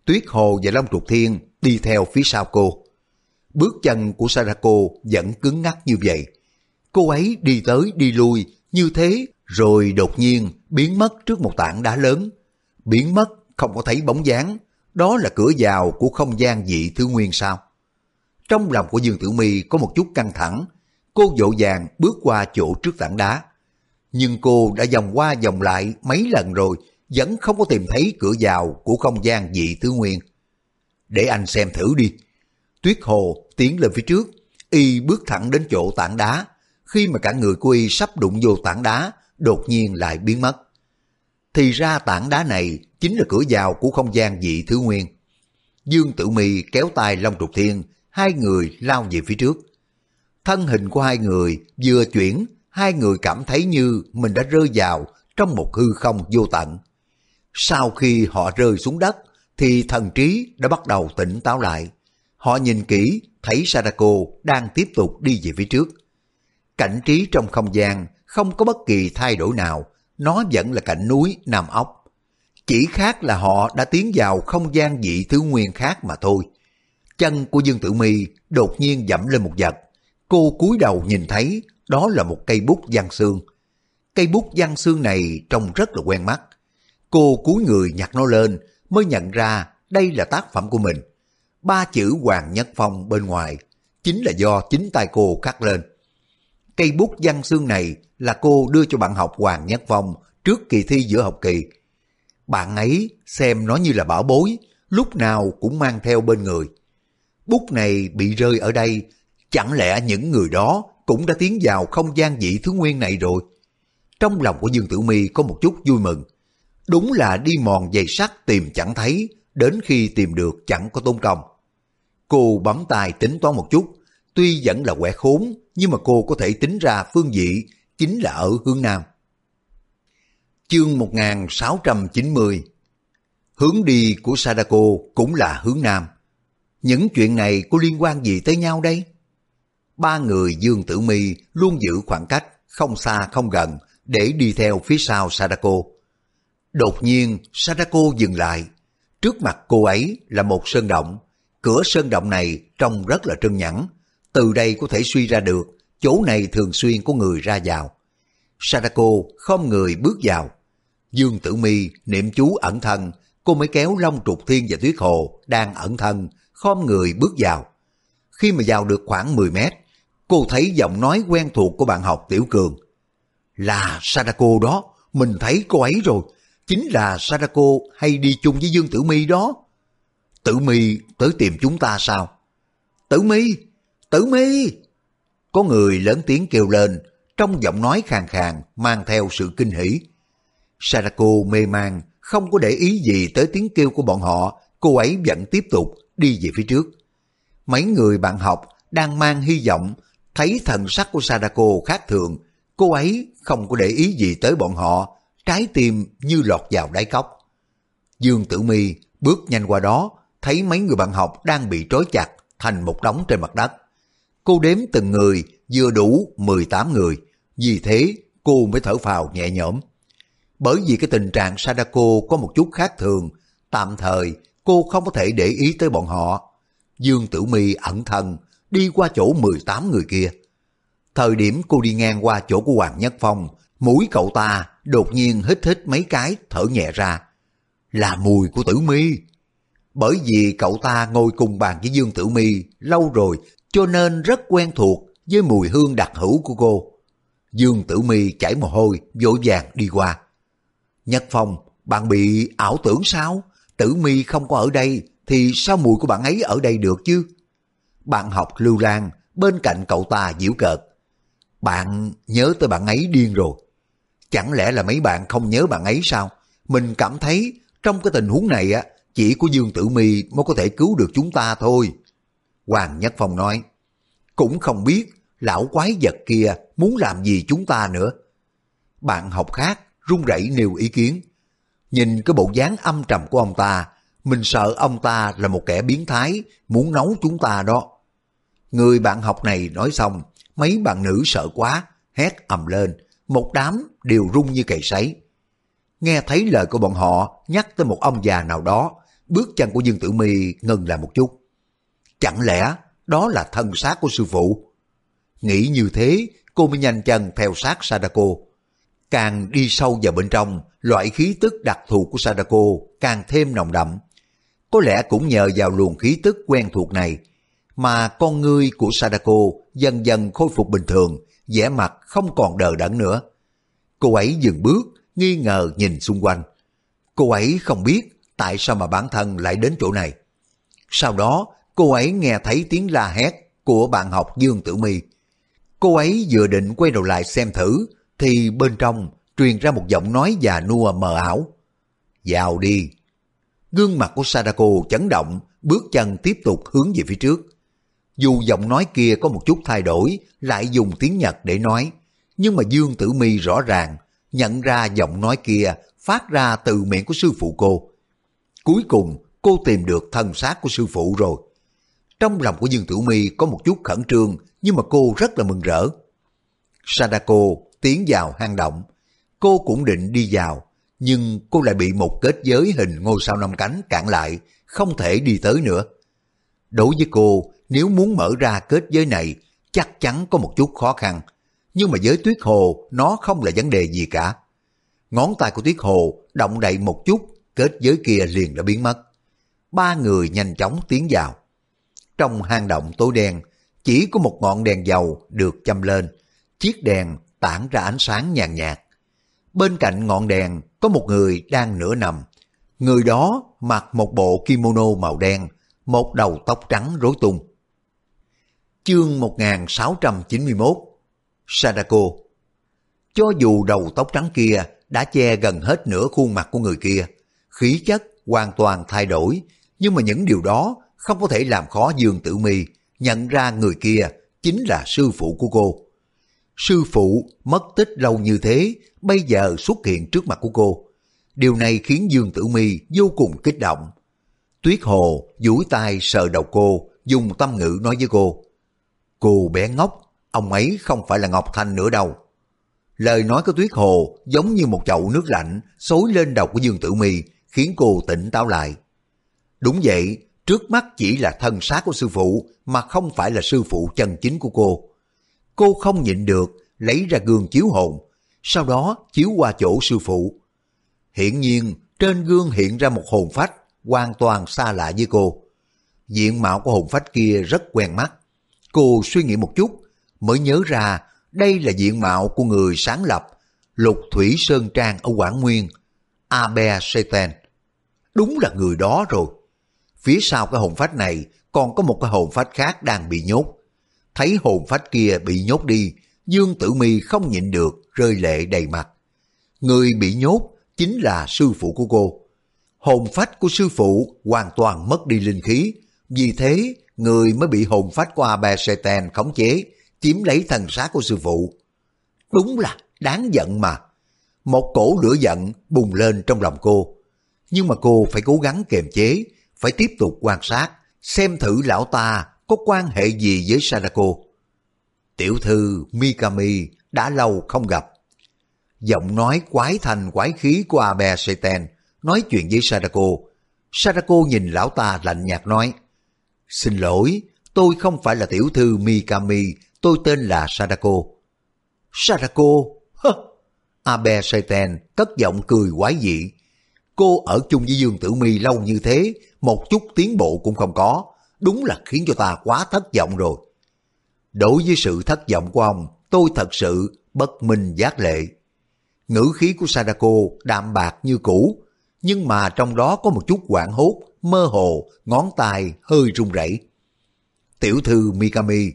Tuyết Hồ và Long Trục Thiên đi theo phía sau cô. Bước chân của Sarako vẫn cứng ngắc như vậy Cô ấy đi tới đi lui như thế rồi đột nhiên biến mất trước một tảng đá lớn. Biến mất không có thấy bóng dáng, đó là cửa vào của không gian dị thứ nguyên sao. Trong lòng của Dương Tử Mi có một chút căng thẳng, cô dỗ dàng bước qua chỗ trước tảng đá. Nhưng cô đã vòng qua vòng lại mấy lần rồi, vẫn không có tìm thấy cửa vào của không gian dị thứ nguyên. Để anh xem thử đi. Tuyết Hồ tiến lên phía trước, y bước thẳng đến chỗ tảng đá, khi mà cả người của y sắp đụng vô tảng đá, đột nhiên lại biến mất. Thì ra tảng đá này chính là cửa vào của không gian dị thứ nguyên. Dương Tử Mi kéo tay Long Trục Thiên, hai người lao về phía trước. Thân hình của hai người vừa chuyển, hai người cảm thấy như mình đã rơi vào trong một hư không vô tận. Sau khi họ rơi xuống đất, thì thần trí đã bắt đầu tỉnh táo lại. Họ nhìn kỹ, thấy Sadako đang tiếp tục đi về phía trước. Cảnh trí trong không gian không có bất kỳ thay đổi nào, nó vẫn là cảnh núi Nam Ốc. Chỉ khác là họ đã tiến vào không gian dị thứ nguyên khác mà thôi. Chân của Dương Tử Mi đột nhiên dẫm lên một vật. Cô cúi đầu nhìn thấy đó là một cây bút văn xương. Cây bút văn xương này trông rất là quen mắt. Cô cúi người nhặt nó lên mới nhận ra đây là tác phẩm của mình. Ba chữ Hoàng Nhất Phong bên ngoài chính là do chính tay cô cắt lên. Cây bút văn xương này là cô đưa cho bạn học Hoàng Nhất Phong trước kỳ thi giữa học kỳ. Bạn ấy xem nó như là bảo bối, lúc nào cũng mang theo bên người. Bút này bị rơi ở đây, chẳng lẽ những người đó cũng đã tiến vào không gian dị thứ nguyên này rồi? Trong lòng của Dương Tử Mi có một chút vui mừng. Đúng là đi mòn giày sắt tìm chẳng thấy, đến khi tìm được chẳng có tôn công. Cô bấm tay tính toán một chút, tuy vẫn là quẻ khốn, nhưng mà cô có thể tính ra phương vị chính là ở hướng Nam. Chương 1690 Hướng đi của Sadako cũng là hướng Nam. Những chuyện này có liên quan gì tới nhau đây? Ba người Dương Tử Mi luôn giữ khoảng cách, không xa không gần, để đi theo phía sau Sadako. Đột nhiên, Sadako dừng lại. Trước mặt cô ấy là một sơn động. Cửa sơn động này trông rất là trơn nhẵn. Từ đây có thể suy ra được, chỗ này thường xuyên có người ra vào. Sadako không người bước vào. Dương Tử Mi niệm chú ẩn thân, cô mới kéo Long Trục Thiên và Tuyết Hồ đang ẩn thân, khom người bước vào. Khi mà vào được khoảng 10 mét, cô thấy giọng nói quen thuộc của bạn học Tiểu Cường. Là Sadako đó, mình thấy cô ấy rồi, chính là Sadako hay đi chung với Dương Tử Mi đó. Tử Mi tới tìm chúng ta sao? Tử Mi, Tử Mi! Có người lớn tiếng kêu lên, trong giọng nói khàn khàn mang theo sự kinh hỉ. Sadako mê man, không có để ý gì tới tiếng kêu của bọn họ, cô ấy vẫn tiếp tục đi về phía trước. Mấy người bạn học đang mang hy vọng, thấy thần sắc của Sadako khác thường, cô ấy không có để ý gì tới bọn họ, trái tim như lọt vào đáy cốc. Dương Tử Mi bước nhanh qua đó, thấy mấy người bạn học đang bị trói chặt thành một đống trên mặt đất. Cô đếm từng người vừa đủ 18 người, vì thế cô mới thở phào nhẹ nhõm. Bởi vì cái tình trạng Sadako có một chút khác thường, tạm thời cô không có thể để ý tới bọn họ. Dương Tử Mi ẩn thân, đi qua chỗ 18 người kia. Thời điểm cô đi ngang qua chỗ của Hoàng Nhất Phong, mũi cậu ta đột nhiên hít hít mấy cái thở nhẹ ra. Là mùi của Tử Mi. Bởi vì cậu ta ngồi cùng bàn với Dương Tử Mi lâu rồi cho nên rất quen thuộc với mùi hương đặc hữu của cô. Dương Tử Mi chảy mồ hôi, vội vàng đi qua. Nhất Phong, bạn bị ảo tưởng sao? Tử Mi không có ở đây, thì sao mùi của bạn ấy ở đây được chứ? Bạn học Lưu Lan, bên cạnh cậu ta diễu cợt. Bạn nhớ tới bạn ấy điên rồi. Chẳng lẽ là mấy bạn không nhớ bạn ấy sao? Mình cảm thấy trong cái tình huống này á, chỉ có Dương Tử Mi mới có thể cứu được chúng ta thôi. Hoàng Nhất Phong nói, cũng không biết lão quái vật kia muốn làm gì chúng ta nữa. Bạn học khác run rẩy nêu ý kiến. Nhìn cái bộ dáng âm trầm của ông ta, mình sợ ông ta là một kẻ biến thái, muốn nấu chúng ta đó. Người bạn học này nói xong, mấy bạn nữ sợ quá, hét ầm lên, một đám đều rung như cầy sấy. Nghe thấy lời của bọn họ nhắc tới một ông già nào đó, bước chân của Dương Tử Mi ngừng lại một chút. Chẳng lẽ đó là thân xác của sư phụ? Nghĩ như thế, cô mới nhanh chân theo sát Sadako. Càng đi sâu vào bên trong, loại khí tức đặc thù của Sadako càng thêm nồng đậm. Có lẽ cũng nhờ vào luồng khí tức quen thuộc này, mà con ngươi của Sadako dần dần khôi phục bình thường, vẻ mặt không còn đờ đẫn nữa. Cô ấy dừng bước, nghi ngờ nhìn xung quanh. Cô ấy không biết tại sao mà bản thân lại đến chỗ này. Sau đó, cô ấy nghe thấy tiếng la hét của bạn học Dương Tử Mi. Cô ấy vừa định quay đầu lại xem thử, thì bên trong truyền ra một giọng nói già nua mờ ảo. Vào đi. Gương mặt của Sadako chấn động, bước chân tiếp tục hướng về phía trước. Dù giọng nói kia có một chút thay đổi, lại dùng tiếng Nhật để nói, nhưng mà Dương Tử Mi rõ ràng nhận ra giọng nói kia phát ra từ miệng của sư phụ cô. Cuối cùng, cô tìm được thân xác của sư phụ rồi. Trong lòng của Dương Tử Mi có một chút khẩn trương, nhưng mà cô rất là mừng rỡ. Sadako tiến vào hang động. Cô cũng định đi vào, nhưng cô lại bị một kết giới hình ngôi sao năm cánh cản lại, không thể đi tới nữa. Đối với cô, nếu muốn mở ra kết giới này, chắc chắn có một chút khó khăn. Nhưng mà với tuyết hồ, nó không là vấn đề gì cả. Ngón tay của tuyết hồ động đậy một chút, kết giới kia liền đã biến mất. Ba người nhanh chóng tiến vào. Trong hang động tối đen, chỉ có một ngọn đèn dầu được châm lên. Chiếc đèn tản ra ánh sáng nhàn nhạt. Bên cạnh ngọn đèn có một người đang nửa nằm. Người đó mặc một bộ kimono màu đen, một đầu tóc trắng rối tung. Chương 1691 Sadako Cho dù đầu tóc trắng kia đã che gần hết nửa khuôn mặt của người kia, khí chất hoàn toàn thay đổi, nhưng mà những điều đó không có thể làm khó Dương Tử Mi nhận ra người kia chính là sư phụ của cô. Sư phụ mất tích lâu như thế, bây giờ xuất hiện trước mặt của cô. Điều này khiến Dương Tử Mi vô cùng kích động. Tuyết Hồ duỗi tay sờ đầu cô, dùng tâm ngữ nói với cô. Cô bé ngốc, ông ấy không phải là Ngọc Thanh nữa đâu. Lời nói của Tuyết Hồ giống như một chậu nước lạnh xối lên đầu của Dương Tử Mi khiến cô tỉnh táo lại. Đúng vậy, trước mắt chỉ là thân xác của sư phụ mà không phải là sư phụ chân chính của cô. Cô không nhịn được, lấy ra gương chiếu hồn, sau đó chiếu qua chỗ sư phụ. Hiển nhiên, trên gương hiện ra một hồn phách hoàn toàn xa lạ với cô. Diện mạo của hồn phách kia rất quen mắt. Cô suy nghĩ một chút, mới nhớ ra đây là diện mạo của người sáng lập Lục Thủy Sơn Trang ở Quảng Nguyên, Abe Satan. Đúng là người đó rồi. Phía sau cái hồn phách này còn có một cái hồn phách khác đang bị nhốt. Thấy hồn phách kia bị nhốt đi, Dương Tử Mi không nhịn được, rơi lệ đầy mặt. Người bị nhốt chính là sư phụ của cô. Hồn phách của sư phụ hoàn toàn mất đi linh khí, vì thế người mới bị hồn phách của Abe Satan khống chế, chiếm lấy thần xác của sư phụ. Đúng là đáng giận mà. Một cổ lửa giận bùng lên trong lòng cô. Nhưng mà cô phải cố gắng kiềm chế, phải tiếp tục quan sát, xem thử lão ta có quan hệ gì với Sadako. Tiểu thư Mikami đã lâu không gặp. Giọng nói quái thành quái khí của Abe Seten nói chuyện với Sadako. Sadako nhìn lão ta lạnh nhạt nói, Xin lỗi, tôi không phải là tiểu thư Mikami, tôi tên là Sadako. Sadako? Hơ! Abe Saiten cất giọng cười quái dị. Cô ở chung với Dương Tử Mi lâu như thế, một chút tiến bộ cũng không có, đúng là khiến cho ta quá thất vọng rồi. Đối với sự thất vọng của ông, tôi thật sự bất minh giác lệ. Ngữ khí của Sadako đạm bạc như cũ, nhưng mà trong đó có một chút quảng hốt, mơ hồ, ngón tay hơi run rẩy. Tiểu thư Mikami,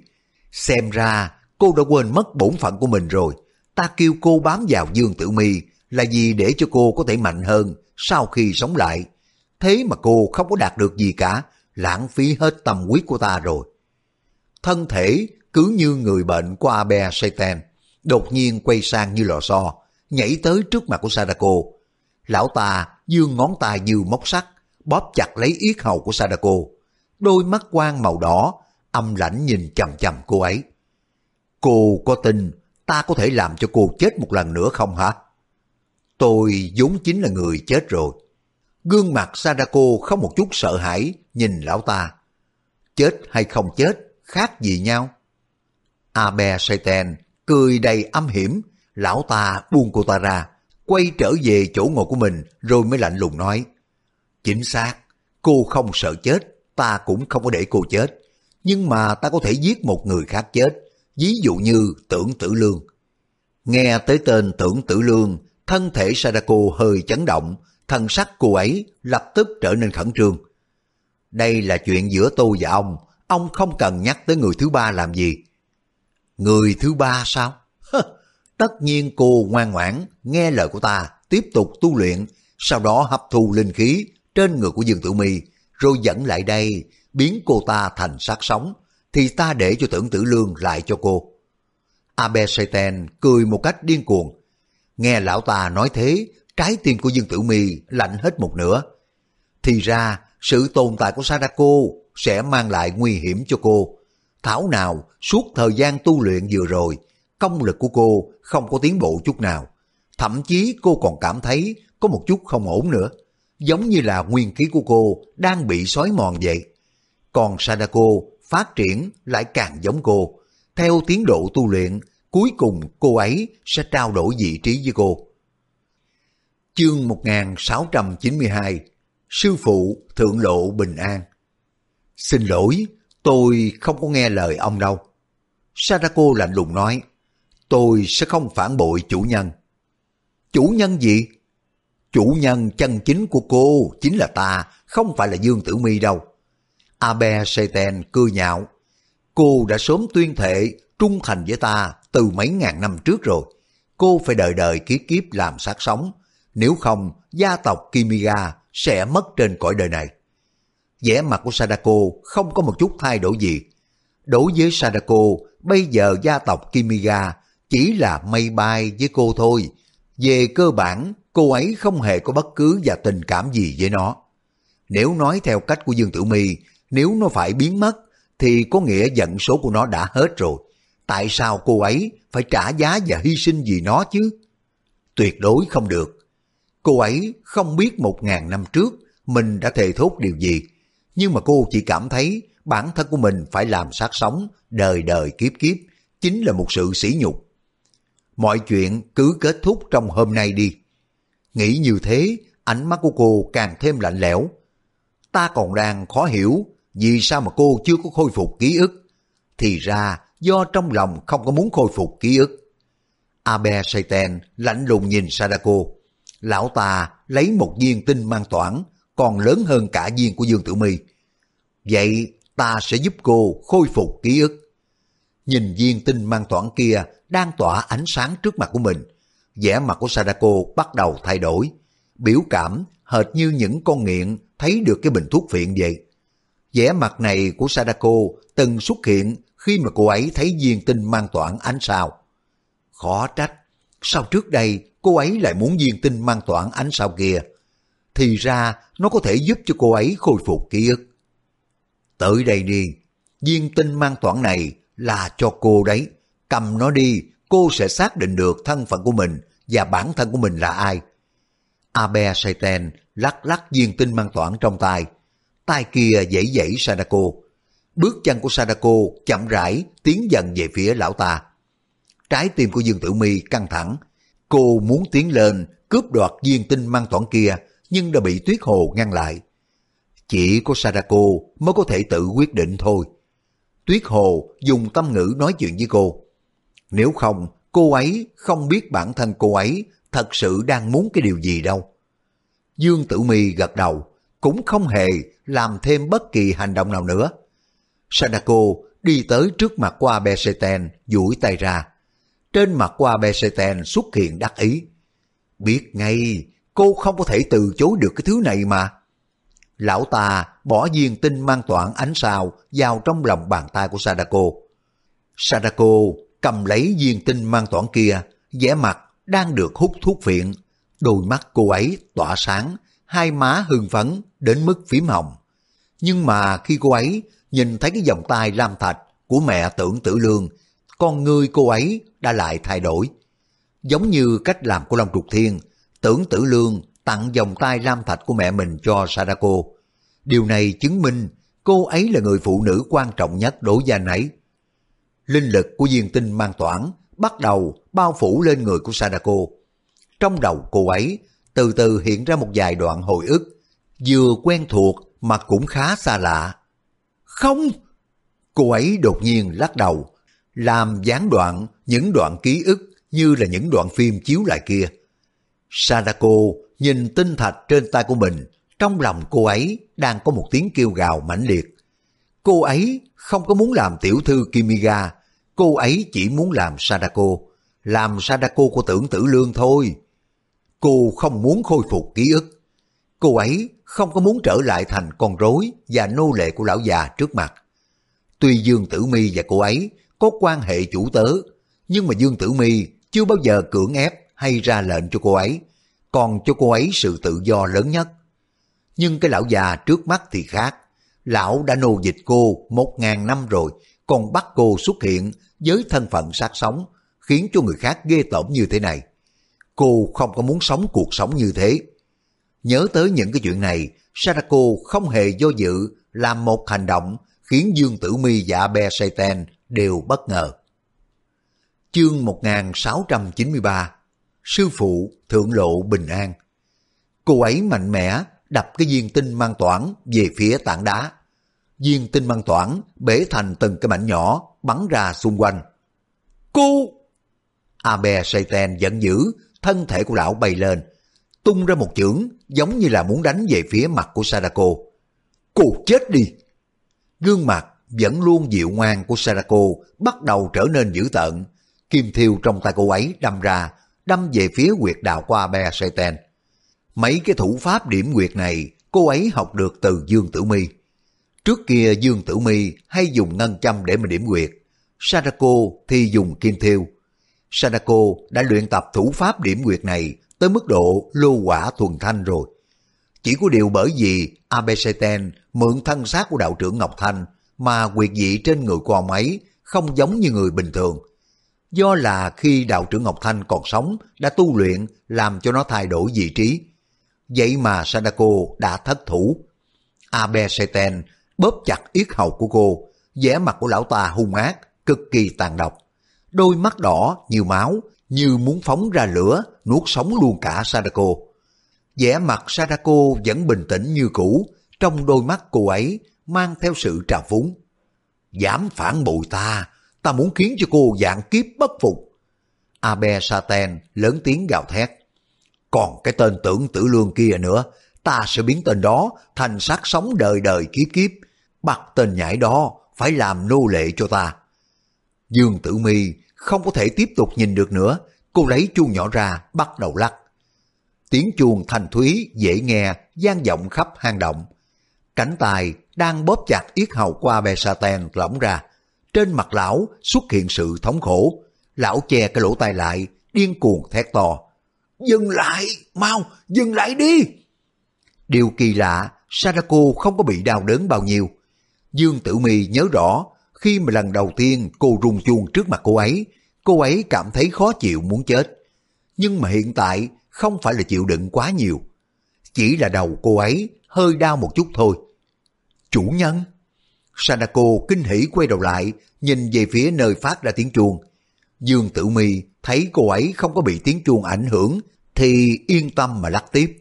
xem ra cô đã quên mất bổn phận của mình rồi. Ta kêu cô bám vào Dương Tử Mi là vì để cho cô có thể mạnh hơn sau khi sống lại. Thế mà cô không có đạt được gì cả, lãng phí hết tâm huyết của ta rồi. Thân thể cứ như người bệnh của Abe Satan, đột nhiên quay sang như lò xo, nhảy tới trước mặt của Sadako. Lão ta dương ngón tay như móc sắt, bóp chặt lấy yết hầu của Sadako. Đôi mắt quang màu đỏ, âm lãnh nhìn chầm chầm cô ấy. Cô có tin ta có thể làm cho cô chết một lần nữa không hả? Tôi vốn chính là người chết rồi. Gương mặt Sadako không một chút sợ hãi nhìn lão ta. Chết hay không chết, khác gì nhau? Abe Saiten cười đầy âm hiểm, lão ta buông cô ta ra, quay trở về chỗ ngồi của mình rồi mới lạnh lùng nói. Chính xác, cô không sợ chết, ta cũng không có để cô chết. Nhưng mà ta có thể giết một người khác chết, ví dụ như tưởng tử lương. Nghe tới tên tưởng tử lương, thân thể Sadako hơi chấn động, thần sắc cô ấy lập tức trở nên khẩn trương. Đây là chuyện giữa tôi và ông, ông không cần nhắc tới người thứ ba làm gì. Người thứ ba sao? Tất nhiên cô ngoan ngoãn, nghe lời của ta, tiếp tục tu luyện, sau đó hấp thu linh khí trên người của Dương Tử Mi, rồi dẫn lại đây, biến cô ta thành sát sống, thì ta để cho tưởng tử lương lại cho cô. Abe Satan cười một cách điên cuồng. Nghe lão ta nói thế, trái tim của Dương Tử Mi lạnh hết một nửa. Thì ra, sự tồn tại của Sadako sẽ mang lại nguy hiểm cho cô. Thảo nào, suốt thời gian tu luyện vừa rồi, công lực của cô không có tiến bộ chút nào. Thậm chí cô còn cảm thấy có một chút không ổn nữa. Giống như là nguyên khí của cô đang bị xói mòn vậy. Còn Sadako phát triển lại càng giống cô. Theo tiến độ tu luyện, cuối cùng cô ấy sẽ trao đổi vị trí với cô. Chương 1692 Sư phụ Thượng Lộ Bình An Xin lỗi, tôi không có nghe lời ông đâu. Sadako lạnh lùng nói, tôi sẽ không phản bội chủ nhân. Chủ nhân gì? Chủ nhân chân chính của cô chính là ta, không phải là Dương Tử Mi đâu. Abe Satan cười nhạo. Cô đã sớm tuyên thệ trung thành với ta từ mấy ngàn năm trước rồi. Cô phải đợi đời kiếp kiếp làm sát sống. Nếu không, gia tộc Kimiga sẽ mất trên cõi đời này. vẻ mặt của Sadako không có một chút thay đổi gì. Đối với Sadako, bây giờ gia tộc Kimiga chỉ là mây bay với cô thôi. Về cơ bản, cô ấy không hề có bất cứ và tình cảm gì với nó. Nếu nói theo cách của Dương Tử My, nếu nó phải biến mất, thì có nghĩa giận số của nó đã hết rồi. Tại sao cô ấy phải trả giá và hy sinh vì nó chứ? Tuyệt đối không được. Cô ấy không biết một ngàn năm trước mình đã thề thốt điều gì, nhưng mà cô chỉ cảm thấy bản thân của mình phải làm sát sống đời đời kiếp kiếp, chính là một sự sỉ nhục. Mọi chuyện cứ kết thúc trong hôm nay đi. Nghĩ như thế, ánh mắt của cô càng thêm lạnh lẽo. Ta còn đang khó hiểu vì sao mà cô chưa có khôi phục ký ức. Thì ra do trong lòng không có muốn khôi phục ký ức. Abe Satan lạnh lùng nhìn Sadako. Lão ta lấy một viên tinh mang toản còn lớn hơn cả viên của Dương Tử My. Vậy ta sẽ giúp cô khôi phục ký ức. Nhìn viên tinh mang toản kia đang tỏa ánh sáng trước mặt của mình. vẻ mặt của Sadako bắt đầu thay đổi. Biểu cảm hệt như những con nghiện thấy được cái bình thuốc phiện vậy. vẻ mặt này của Sadako từng xuất hiện khi mà cô ấy thấy viên tinh mang toản ánh sao. Khó trách, sao trước đây cô ấy lại muốn viên tinh mang toản ánh sao kia? Thì ra nó có thể giúp cho cô ấy khôi phục ký ức. Tới đây đi, viên tinh mang toản này là cho cô đấy. Cầm nó đi, cô sẽ xác định được thân phận của mình và bản thân của mình là ai. Abe Satan lắc lắc viên tinh mang toản trong tay. Tay kia dãy dãy Sadako. Bước chân của Sadako chậm rãi tiến dần về phía lão ta. Trái tim của Dương Tử Mi căng thẳng. Cô muốn tiến lên cướp đoạt viên tinh mang toản kia nhưng đã bị Tuyết Hồ ngăn lại. Chỉ có Sadako mới có thể tự quyết định thôi. Tuyết Hồ dùng tâm ngữ nói chuyện với cô. Nếu không, cô ấy không biết bản thân cô ấy thật sự đang muốn cái điều gì đâu. Dương Tử Mi gật đầu, cũng không hề làm thêm bất kỳ hành động nào nữa. Sadako đi tới trước mặt qua Beseten, duỗi tay ra. Trên mặt qua Beseten xuất hiện đắc ý. Biết ngay, cô không có thể từ chối được cái thứ này mà. Lão ta bỏ viên tinh mang toản ánh sao vào trong lòng bàn tay của Sadako. Sadako cầm lấy viên tinh mang toản kia, vẻ mặt đang được hút thuốc phiện. Đôi mắt cô ấy tỏa sáng, hai má hưng phấn đến mức phím hồng. Nhưng mà khi cô ấy nhìn thấy cái vòng tay lam thạch của mẹ tưởng tử lương, con người cô ấy đã lại thay đổi. Giống như cách làm của Long Trục Thiên, tưởng tử lương tặng vòng tay lam thạch của mẹ mình cho Sadako. Điều này chứng minh cô ấy là người phụ nữ quan trọng nhất đối với anh ấy. Linh lực của viên tinh mang toản bắt đầu bao phủ lên người của Sadako. Trong đầu cô ấy từ từ hiện ra một vài đoạn hồi ức, vừa quen thuộc mà cũng khá xa lạ. Không! Cô ấy đột nhiên lắc đầu, làm gián đoạn những đoạn ký ức như là những đoạn phim chiếu lại kia. Sadako nhìn tinh thạch trên tay của mình, trong lòng cô ấy đang có một tiếng kêu gào mãnh liệt. Cô ấy không có muốn làm tiểu thư Kimiga, cô ấy chỉ muốn làm Sadako, làm Sadako của tưởng tử lương thôi. Cô không muốn khôi phục ký ức. Cô ấy không có muốn trở lại thành con rối và nô lệ của lão già trước mặt. Tuy Dương Tử Mi và cô ấy có quan hệ chủ tớ, nhưng mà Dương Tử Mi chưa bao giờ cưỡng ép hay ra lệnh cho cô ấy, còn cho cô ấy sự tự do lớn nhất. Nhưng cái lão già trước mắt thì khác, lão đã nô dịch cô một ngàn năm rồi, còn bắt cô xuất hiện với thân phận sát sống, khiến cho người khác ghê tởm như thế này. Cô không có muốn sống cuộc sống như thế. Nhớ tới những cái chuyện này, Sadako không hề do dự làm một hành động khiến Dương Tử Mi và Abe Satan đều bất ngờ. Chương 1693 Sư phụ thượng lộ bình an Cô ấy mạnh mẽ đập cái viên tinh mang toản về phía tảng đá. Viên tinh mang toản bể thành từng cái mảnh nhỏ bắn ra xung quanh. Cô! Abe Satan giận dữ, thân thể của lão bay lên, tung ra một chưởng giống như là muốn đánh về phía mặt của Sadako. Cô chết đi! Gương mặt vẫn luôn dịu ngoan của Sadako bắt đầu trở nên dữ tợn. Kim thiêu trong tay cô ấy đâm ra, đâm về phía quyệt đạo qua Abe Satan. Mấy cái thủ pháp điểm quyệt này cô ấy học được từ Dương Tử Mi. Trước kia Dương Tử Mi hay dùng ngân châm để mà điểm quyệt. Sadako thì dùng kim thiêu. Sadako đã luyện tập thủ pháp điểm quyệt này tới mức độ lô quả thuần thanh rồi. Chỉ có điều bởi vì Abeseten mượn thân xác của đạo trưởng Ngọc Thanh mà quyệt dị trên người của ông ấy không giống như người bình thường. Do là khi đạo trưởng Ngọc Thanh còn sống đã tu luyện làm cho nó thay đổi vị trí. Vậy mà Sadako đã thất thủ. Abeseten bóp chặt yết hầu của cô, vẻ mặt của lão ta hung ác, cực kỳ tàn độc. Đôi mắt đỏ như máu, như muốn phóng ra lửa, nuốt sống luôn cả Sadako vẻ mặt Sadako vẫn bình tĩnh như cũ, trong đôi mắt cô ấy mang theo sự trào phúng. Dám phản bội ta, ta muốn khiến cho cô dạng kiếp bất phục. Abe Saten lớn tiếng gào thét. Còn cái tên tưởng tử lương kia nữa, ta sẽ biến tên đó thành xác sống đời đời kiếp kiếp, bắt tên nhãi đó phải làm nô lệ cho ta. Dương Tử Mi không có thể tiếp tục nhìn được nữa, cô lấy chuông nhỏ ra bắt đầu lắc. Tiếng chuông thanh thúy dễ nghe gian vọng khắp hang động. Cánh tài đang bóp chặt yết hầu qua bè sa ten lỏng ra. Trên mặt lão xuất hiện sự thống khổ. Lão che cái lỗ tai lại, điên cuồng thét to. Dừng lại, mau, dừng lại đi! Điều kỳ lạ, Sadako không có bị đau đớn bao nhiêu. Dương Tử Mi nhớ rõ, khi mà lần đầu tiên cô rung chuông trước mặt cô ấy, cô ấy cảm thấy khó chịu muốn chết. Nhưng mà hiện tại không phải là chịu đựng quá nhiều. Chỉ là đầu cô ấy hơi đau một chút thôi. Chủ nhân! Sadako kinh hỉ quay đầu lại, nhìn về phía nơi phát ra tiếng chuông. Dương Tử Mi thấy cô ấy không có bị tiếng chuông ảnh hưởng, thì yên tâm mà lắc tiếp.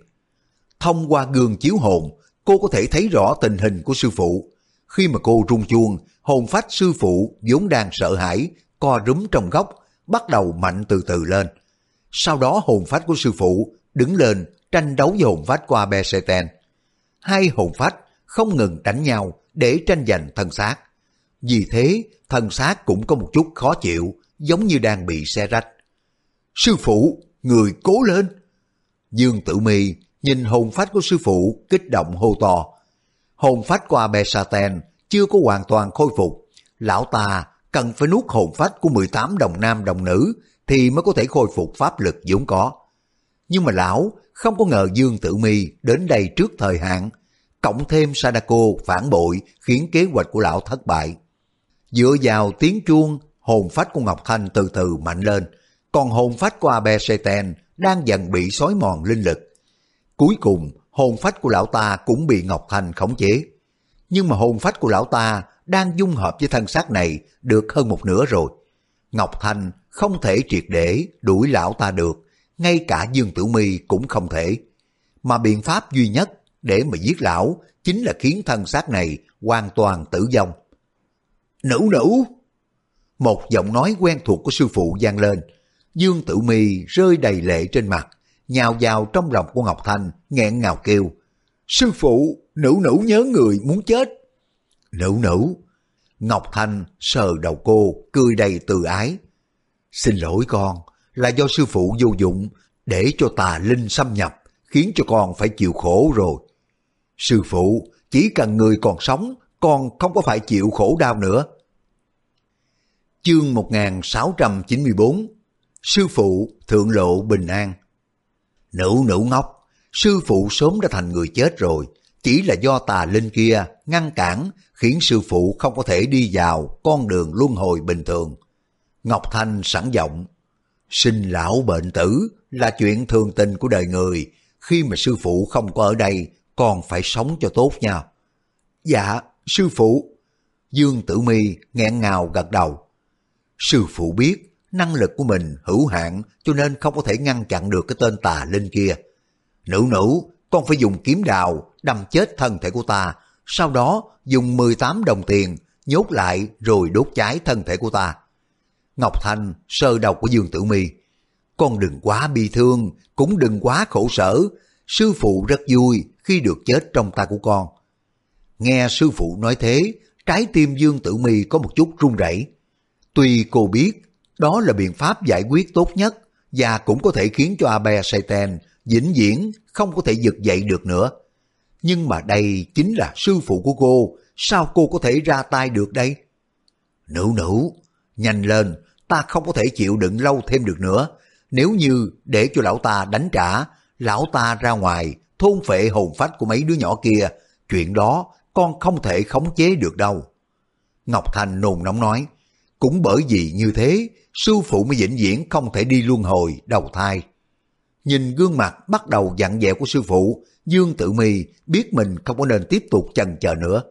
Thông qua gương chiếu hồn, cô có thể thấy rõ tình hình của sư phụ. Khi mà cô rung chuông, hồn phách sư phụ vốn đang sợ hãi, co rúm trong góc, bắt đầu mạnh từ từ lên. Sau đó hồn phách của sư phụ đứng lên tranh đấu với hồn phách qua bê xe tên. Hai hồn phách không ngừng đánh nhau để tranh giành thân xác. Vì thế, thân xác cũng có một chút khó chịu, giống như đang bị xe rách. Sư phụ, người cố lên! Dương Tử Mi nhìn hồn phách của sư phụ kích động hô to. Hồn phách qua Satan chưa có hoàn toàn khôi phục. Lão ta cần phải nuốt hồn phách của 18 đồng nam đồng nữ thì mới có thể khôi phục pháp lực vốn có. Nhưng mà lão không có ngờ Dương Tử Mi đến đây trước thời hạn, cộng thêm Sadako phản bội khiến kế hoạch của lão thất bại. Dựa vào tiếng chuông, hồn phách của Ngọc Thanh từ từ mạnh lên, còn hồn phách của Abe Satan đang dần bị xói mòn linh lực. Cuối cùng, hồn phách của lão ta cũng bị Ngọc Thành khống chế. Nhưng mà hồn phách của lão ta đang dung hợp với thân xác này được hơn một nửa rồi. Ngọc Thành không thể triệt để đuổi lão ta được, ngay cả Dương Tử Mi cũng không thể. Mà biện pháp duy nhất để mà giết lão chính là khiến thân xác này hoàn toàn tử vong. Nữ nữ! Một giọng nói quen thuộc của sư phụ vang lên, Dương Tử Mi rơi đầy lệ trên mặt, nhào vào trong lòng của Ngọc Thanh, nghẹn ngào kêu. Sư phụ, nữ nữ nhớ người muốn chết. Nữ nữ! Ngọc Thanh sờ đầu cô, cười đầy từ ái. Xin lỗi con, là do sư phụ vô dụng, để cho tà linh xâm nhập, khiến cho con phải chịu khổ rồi. Sư phụ, chỉ cần người còn sống con không có phải chịu khổ đau nữa. Chương 1694 Sư phụ thượng lộ bình an Nữ nữ ngốc, sư phụ sớm đã thành người chết rồi, chỉ là do tà linh kia ngăn cản khiến sư phụ không có thể đi vào con đường luân hồi bình thường. Ngọc Thanh sẵn giọng, sinh lão bệnh tử là chuyện thường tình của đời người, khi mà sư phụ không có ở đây, còn phải sống cho tốt nha. Dạ, sư phụ. Dương Tử Mi nghẹn ngào gật đầu. Sư phụ biết năng lực của mình hữu hạn cho nên không có thể ngăn chặn được cái tên tà linh kia. Nữ nữ, con phải dùng kiếm đào đâm chết thân thể của ta, sau đó dùng 18 đồng tiền nhốt lại rồi đốt cháy thân thể của ta. Ngọc Thanh sơ đầu của Dương Tử Mi con đừng quá bi thương, cũng đừng quá khổ sở, sư phụ rất vui khi được chết trong tay của con. Nghe sư phụ nói thế, trái tim Dương Tử Mi có một chút run rẩy. Tuy cô biết đó là biện pháp giải quyết tốt nhất và cũng có thể khiến cho Abe Satan vĩnh viễn không có thể giật dậy được nữa. Nhưng mà đây chính là sư phụ của cô, sao cô có thể ra tay được đây? Nữ nữ, nhanh lên, ta không có thể chịu đựng lâu thêm được nữa. Nếu như để cho lão ta đánh trả, lão ta ra ngoài, thôn phệ hồn phách của mấy đứa nhỏ kia, chuyện đó con không thể khống chế được đâu. Ngọc Thành nôn nóng nói, cũng bởi vì như thế, sư phụ mới vĩnh viễn không thể đi luân hồi, đầu thai. Nhìn gương mặt bắt đầu dặn dẹo của sư phụ, Dương Tử Mi biết mình không có nên tiếp tục chần chờ nữa.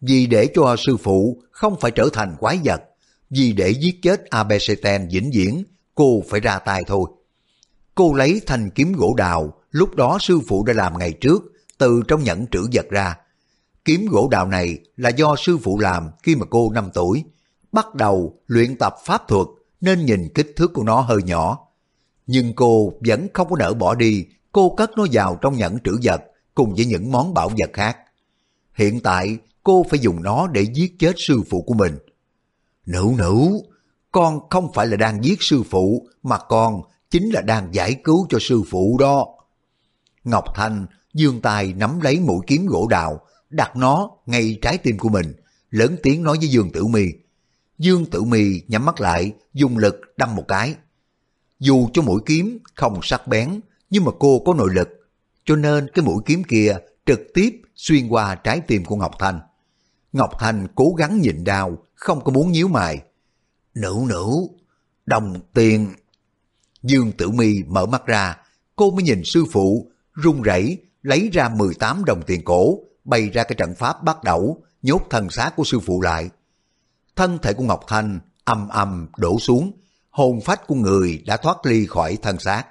Vì để cho sư phụ không phải trở thành quái vật, vì để giết chết Abeseten vĩnh viễn, cô phải ra tay thôi. Cô lấy thanh kiếm gỗ đào, lúc đó sư phụ đã làm ngày trước, từ trong nhẫn trữ vật ra. Kiếm gỗ đào này là do sư phụ làm khi mà cô 5 tuổi, bắt đầu luyện tập pháp thuật nên nhìn kích thước của nó hơi nhỏ. Nhưng cô vẫn không có nỡ bỏ đi, cô cất nó vào trong nhẫn trữ vật cùng với những món bảo vật khác. Hiện tại cô phải dùng nó để giết chết sư phụ của mình. Nữ nữ, con không phải là đang giết sư phụ, mà con chính là đang giải cứu cho sư phụ đó. Ngọc Thanh dương tay nắm lấy mũi kiếm gỗ đào, đặt nó ngay trái tim của mình, lớn tiếng nói với Dương Tử Mi. Dương Tử Mi nhắm mắt lại, dùng lực đâm một cái. Dù cho mũi kiếm không sắc bén, nhưng mà cô có nội lực, cho nên cái mũi kiếm kia trực tiếp xuyên qua trái tim của Ngọc Thanh. Ngọc Thanh cố gắng nhịn đau, không có muốn nhíu mày. Nữ nữ, đồng tiền. Dương Tử Mi mở mắt ra, cô mới nhìn sư phụ, run rẩy lấy ra 18 đồng tiền cổ, bày ra cái trận pháp bắt đầu, nhốt thần xác của sư phụ lại. Thân thể của Ngọc Thanh âm âm đổ xuống, hồn phách của người đã thoát ly khỏi thân xác.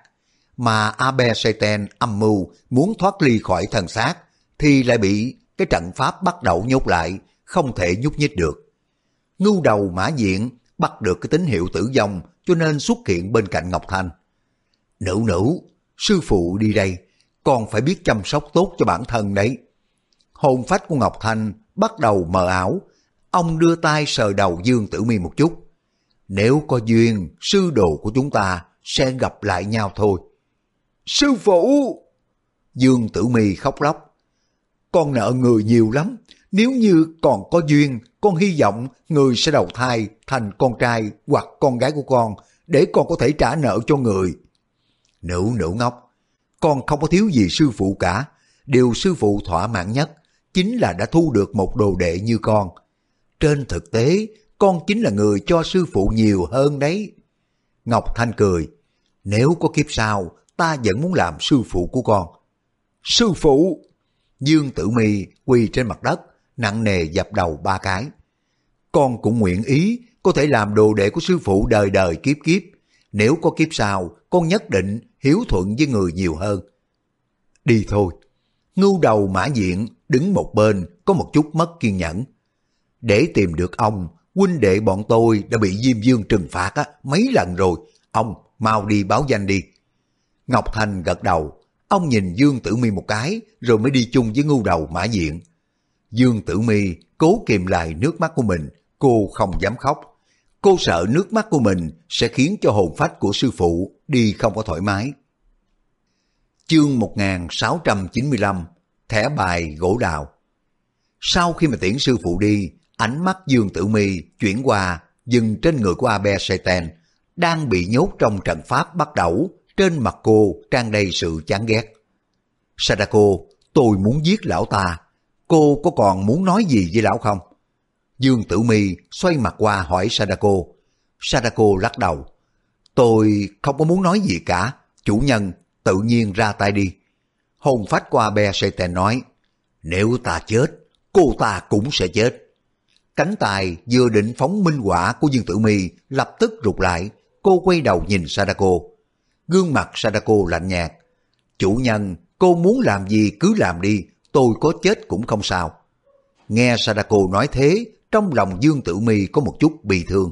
Mà Abe Satan âm mưu muốn thoát ly khỏi thân xác, thì lại bị cái trận pháp bắt đầu nhốt lại, không thể nhúc nhích được. Ngưu đầu mã diện bắt được cái tín hiệu tử vong cho nên xuất hiện bên cạnh Ngọc Thanh. Nữ nữ, sư phụ đi đây, còn phải biết chăm sóc tốt cho bản thân đấy. Hồn phách của Ngọc Thanh bắt đầu mờ ảo, ông đưa tay sờ đầu Dương Tử Mi một chút. Nếu có duyên, sư đồ của chúng ta sẽ gặp lại nhau thôi. Sư phụ! Dương Tử Mi khóc lóc. Con nợ người nhiều lắm, nếu như còn có duyên, con hy vọng người sẽ đầu thai thành con trai hoặc con gái của con để con có thể trả nợ cho người. Nữ nữ ngốc, con không có thiếu gì sư phụ cả. Điều sư phụ thỏa mãn nhất chính là đã thu được một đồ đệ như con. Trên thực tế, con chính là người cho sư phụ nhiều hơn đấy. Ngọc Thanh cười, nếu có kiếp sau, ta vẫn muốn làm sư phụ của con. Sư phụ! Dương Tử Mi quỳ trên mặt đất, nặng nề dập đầu ba cái. Con cũng nguyện ý có thể làm đồ đệ của sư phụ đời đời kiếp kiếp. Nếu có kiếp sau, con nhất định hiếu thuận với người nhiều hơn. Đi thôi. Ngưu đầu mã diện đứng một bên có một chút mất kiên nhẫn. Để tìm được ông, huynh đệ bọn tôi đã bị Diêm Dương trừng phạt á, mấy lần rồi. Ông, mau đi báo danh đi. Ngọc Thành gật đầu. Ông nhìn Dương Tử Mi một cái rồi mới đi chung với ngu đầu mã diện. Dương Tử Mi cố kìm lại nước mắt của mình, cô không dám khóc. Cô sợ nước mắt của mình sẽ khiến cho hồn phách của sư phụ đi không có thoải mái. Chương 1695 Thẻ bài gỗ đào Sau khi mà tiễn sư phụ đi, ánh mắt Dương Tử Mi chuyển qua dừng trên người của Abe Satan đang bị nhốt trong trận pháp bắt đầu trên mặt cô trang đầy sự chán ghét. Sadako, tôi muốn giết lão ta, cô có còn muốn nói gì với lão không? Dương Tử Mi xoay mặt qua hỏi Sadako. Sadako lắc đầu. Tôi không có muốn nói gì cả, chủ nhân tự nhiên ra tay đi. Hồn phách qua be Satan nói, nếu ta chết, cô ta cũng sẽ chết. Cánh tài vừa định phóng minh quả của Dương Tử Mi lập tức rụt lại, cô quay đầu nhìn Sadako. Gương mặt Sadako lạnh nhạt. Chủ nhân, cô muốn làm gì cứ làm đi, tôi có chết cũng không sao. Nghe Sadako nói thế, trong lòng Dương Tử Mi có một chút bị thương.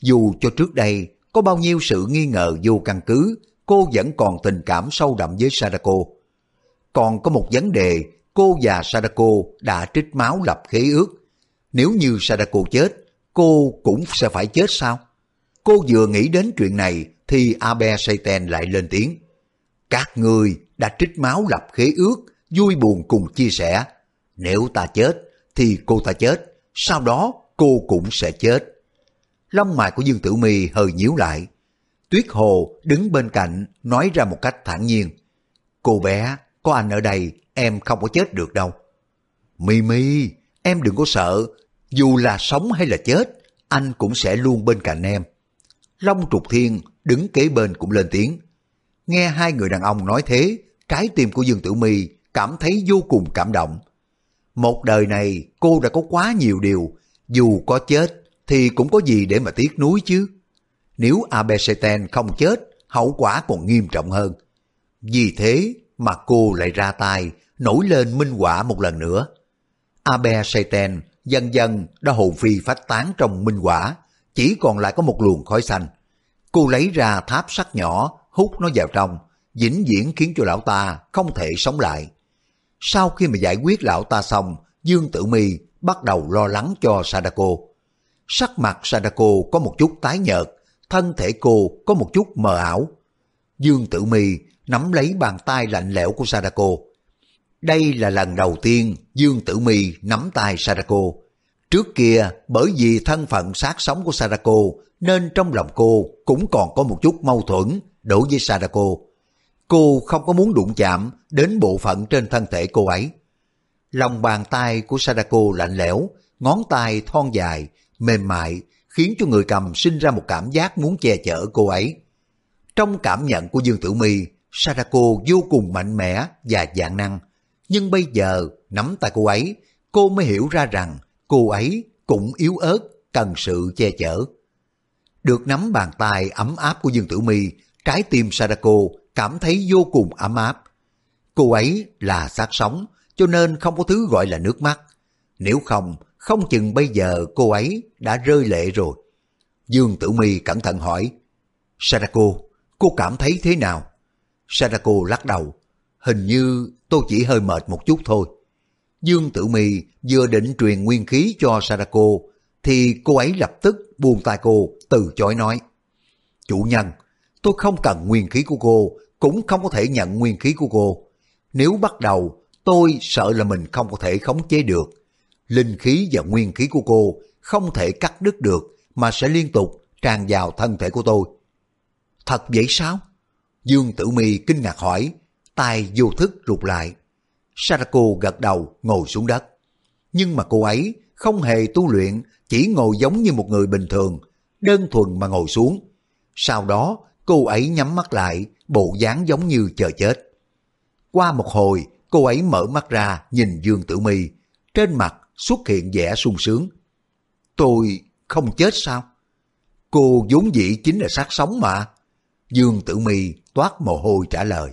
Dù cho trước đây có bao nhiêu sự nghi ngờ vô căn cứ, cô vẫn còn tình cảm sâu đậm với Sadako. Còn có một vấn đề, cô và Sadako đã trích máu lập khế ước. Nếu như Sadako chết, cô cũng sẽ phải chết sao? Cô vừa nghĩ đến chuyện này thì Abe Satan lại lên tiếng. Các người đã trích máu lập khế ước, vui buồn cùng chia sẻ. Nếu ta chết, thì cô ta chết, sau đó cô cũng sẽ chết. Lông mày của Dương Tử Mi hơi nhíu lại. Tuyết Hồ đứng bên cạnh nói ra một cách thản nhiên. Cô bé, có anh ở đây, em không có chết được đâu. Mi Mi, em đừng có sợ, dù là sống hay là chết, anh cũng sẽ luôn bên cạnh em. Long Trục Thiên đứng kế bên cũng lên tiếng. Nghe hai người đàn ông nói thế, trái tim của Dương Tử Mi cảm thấy vô cùng cảm động. Một đời này cô đã có quá nhiều điều, dù có chết thì cũng có gì để mà tiếc nuối chứ. Nếu Abeseten không chết, hậu quả còn nghiêm trọng hơn. Vì thế mà cô lại ra tay, nổi lên minh quả một lần nữa. Abe Satan dần dần đã hồn phi phách tán trong minh quả, chỉ còn lại có một luồng khói xanh. Cô lấy ra tháp sắt nhỏ, hút nó vào trong, vĩnh viễn khiến cho lão ta không thể sống lại. Sau khi mà giải quyết lão ta xong, Dương Tử Mi bắt đầu lo lắng cho Sadako. Sắc mặt Sadako có một chút tái nhợt, thân thể cô có một chút mờ ảo. Dương Tử Mi nắm lấy bàn tay lạnh lẽo của Sadako. Đây là lần đầu tiên Dương Tử Mi nắm tay sarako Trước kia, bởi vì thân phận sát sống của sarako nên trong lòng cô cũng còn có một chút mâu thuẫn đối với sarako Cô không có muốn đụng chạm đến bộ phận trên thân thể cô ấy. Lòng bàn tay của Sadako lạnh lẽo, ngón tay thon dài, mềm mại, khiến cho người cầm sinh ra một cảm giác muốn che chở cô ấy. Trong cảm nhận của Dương Tử Mi, Sadako vô cùng mạnh mẽ và dạng năng. Nhưng bây giờ, nắm tay cô ấy, cô mới hiểu ra rằng cô ấy cũng yếu ớt, cần sự che chở. Được nắm bàn tay ấm áp của Dương Tử Mi, trái tim Sadako cảm thấy vô cùng ấm áp. Cô ấy là xác sống, cho nên không có thứ gọi là nước mắt. Nếu không, không chừng bây giờ cô ấy đã rơi lệ rồi. Dương Tử Mi cẩn thận hỏi, Sadako, cô cảm thấy thế nào? Sadako lắc đầu, hình như tôi chỉ hơi mệt một chút thôi. Dương Tử Mi vừa định truyền nguyên khí cho Sadako, thì cô ấy lập tức buông tay cô, từ chối nói. Chủ nhân, tôi không cần nguyên khí của cô, cũng không có thể nhận nguyên khí của cô. Nếu bắt đầu, tôi sợ là mình không có thể khống chế được. Linh khí và nguyên khí của cô không thể cắt đứt được, mà sẽ liên tục tràn vào thân thể của tôi. Thật vậy sao? Dương Tử Mi kinh ngạc hỏi, tay vô thức rụt lại. Sarako gật đầu ngồi xuống đất. Nhưng mà cô ấy không hề tu luyện, chỉ ngồi giống như một người bình thường, đơn thuần mà ngồi xuống. Sau đó, cô ấy nhắm mắt lại, bộ dáng giống như chờ chết. Qua một hồi, cô ấy mở mắt ra nhìn Dương Tử Mi, trên mặt xuất hiện vẻ sung sướng. Tôi không chết sao? Cô vốn dĩ chính là sát sống mà. Dương Tử Mi toát mồ hôi trả lời.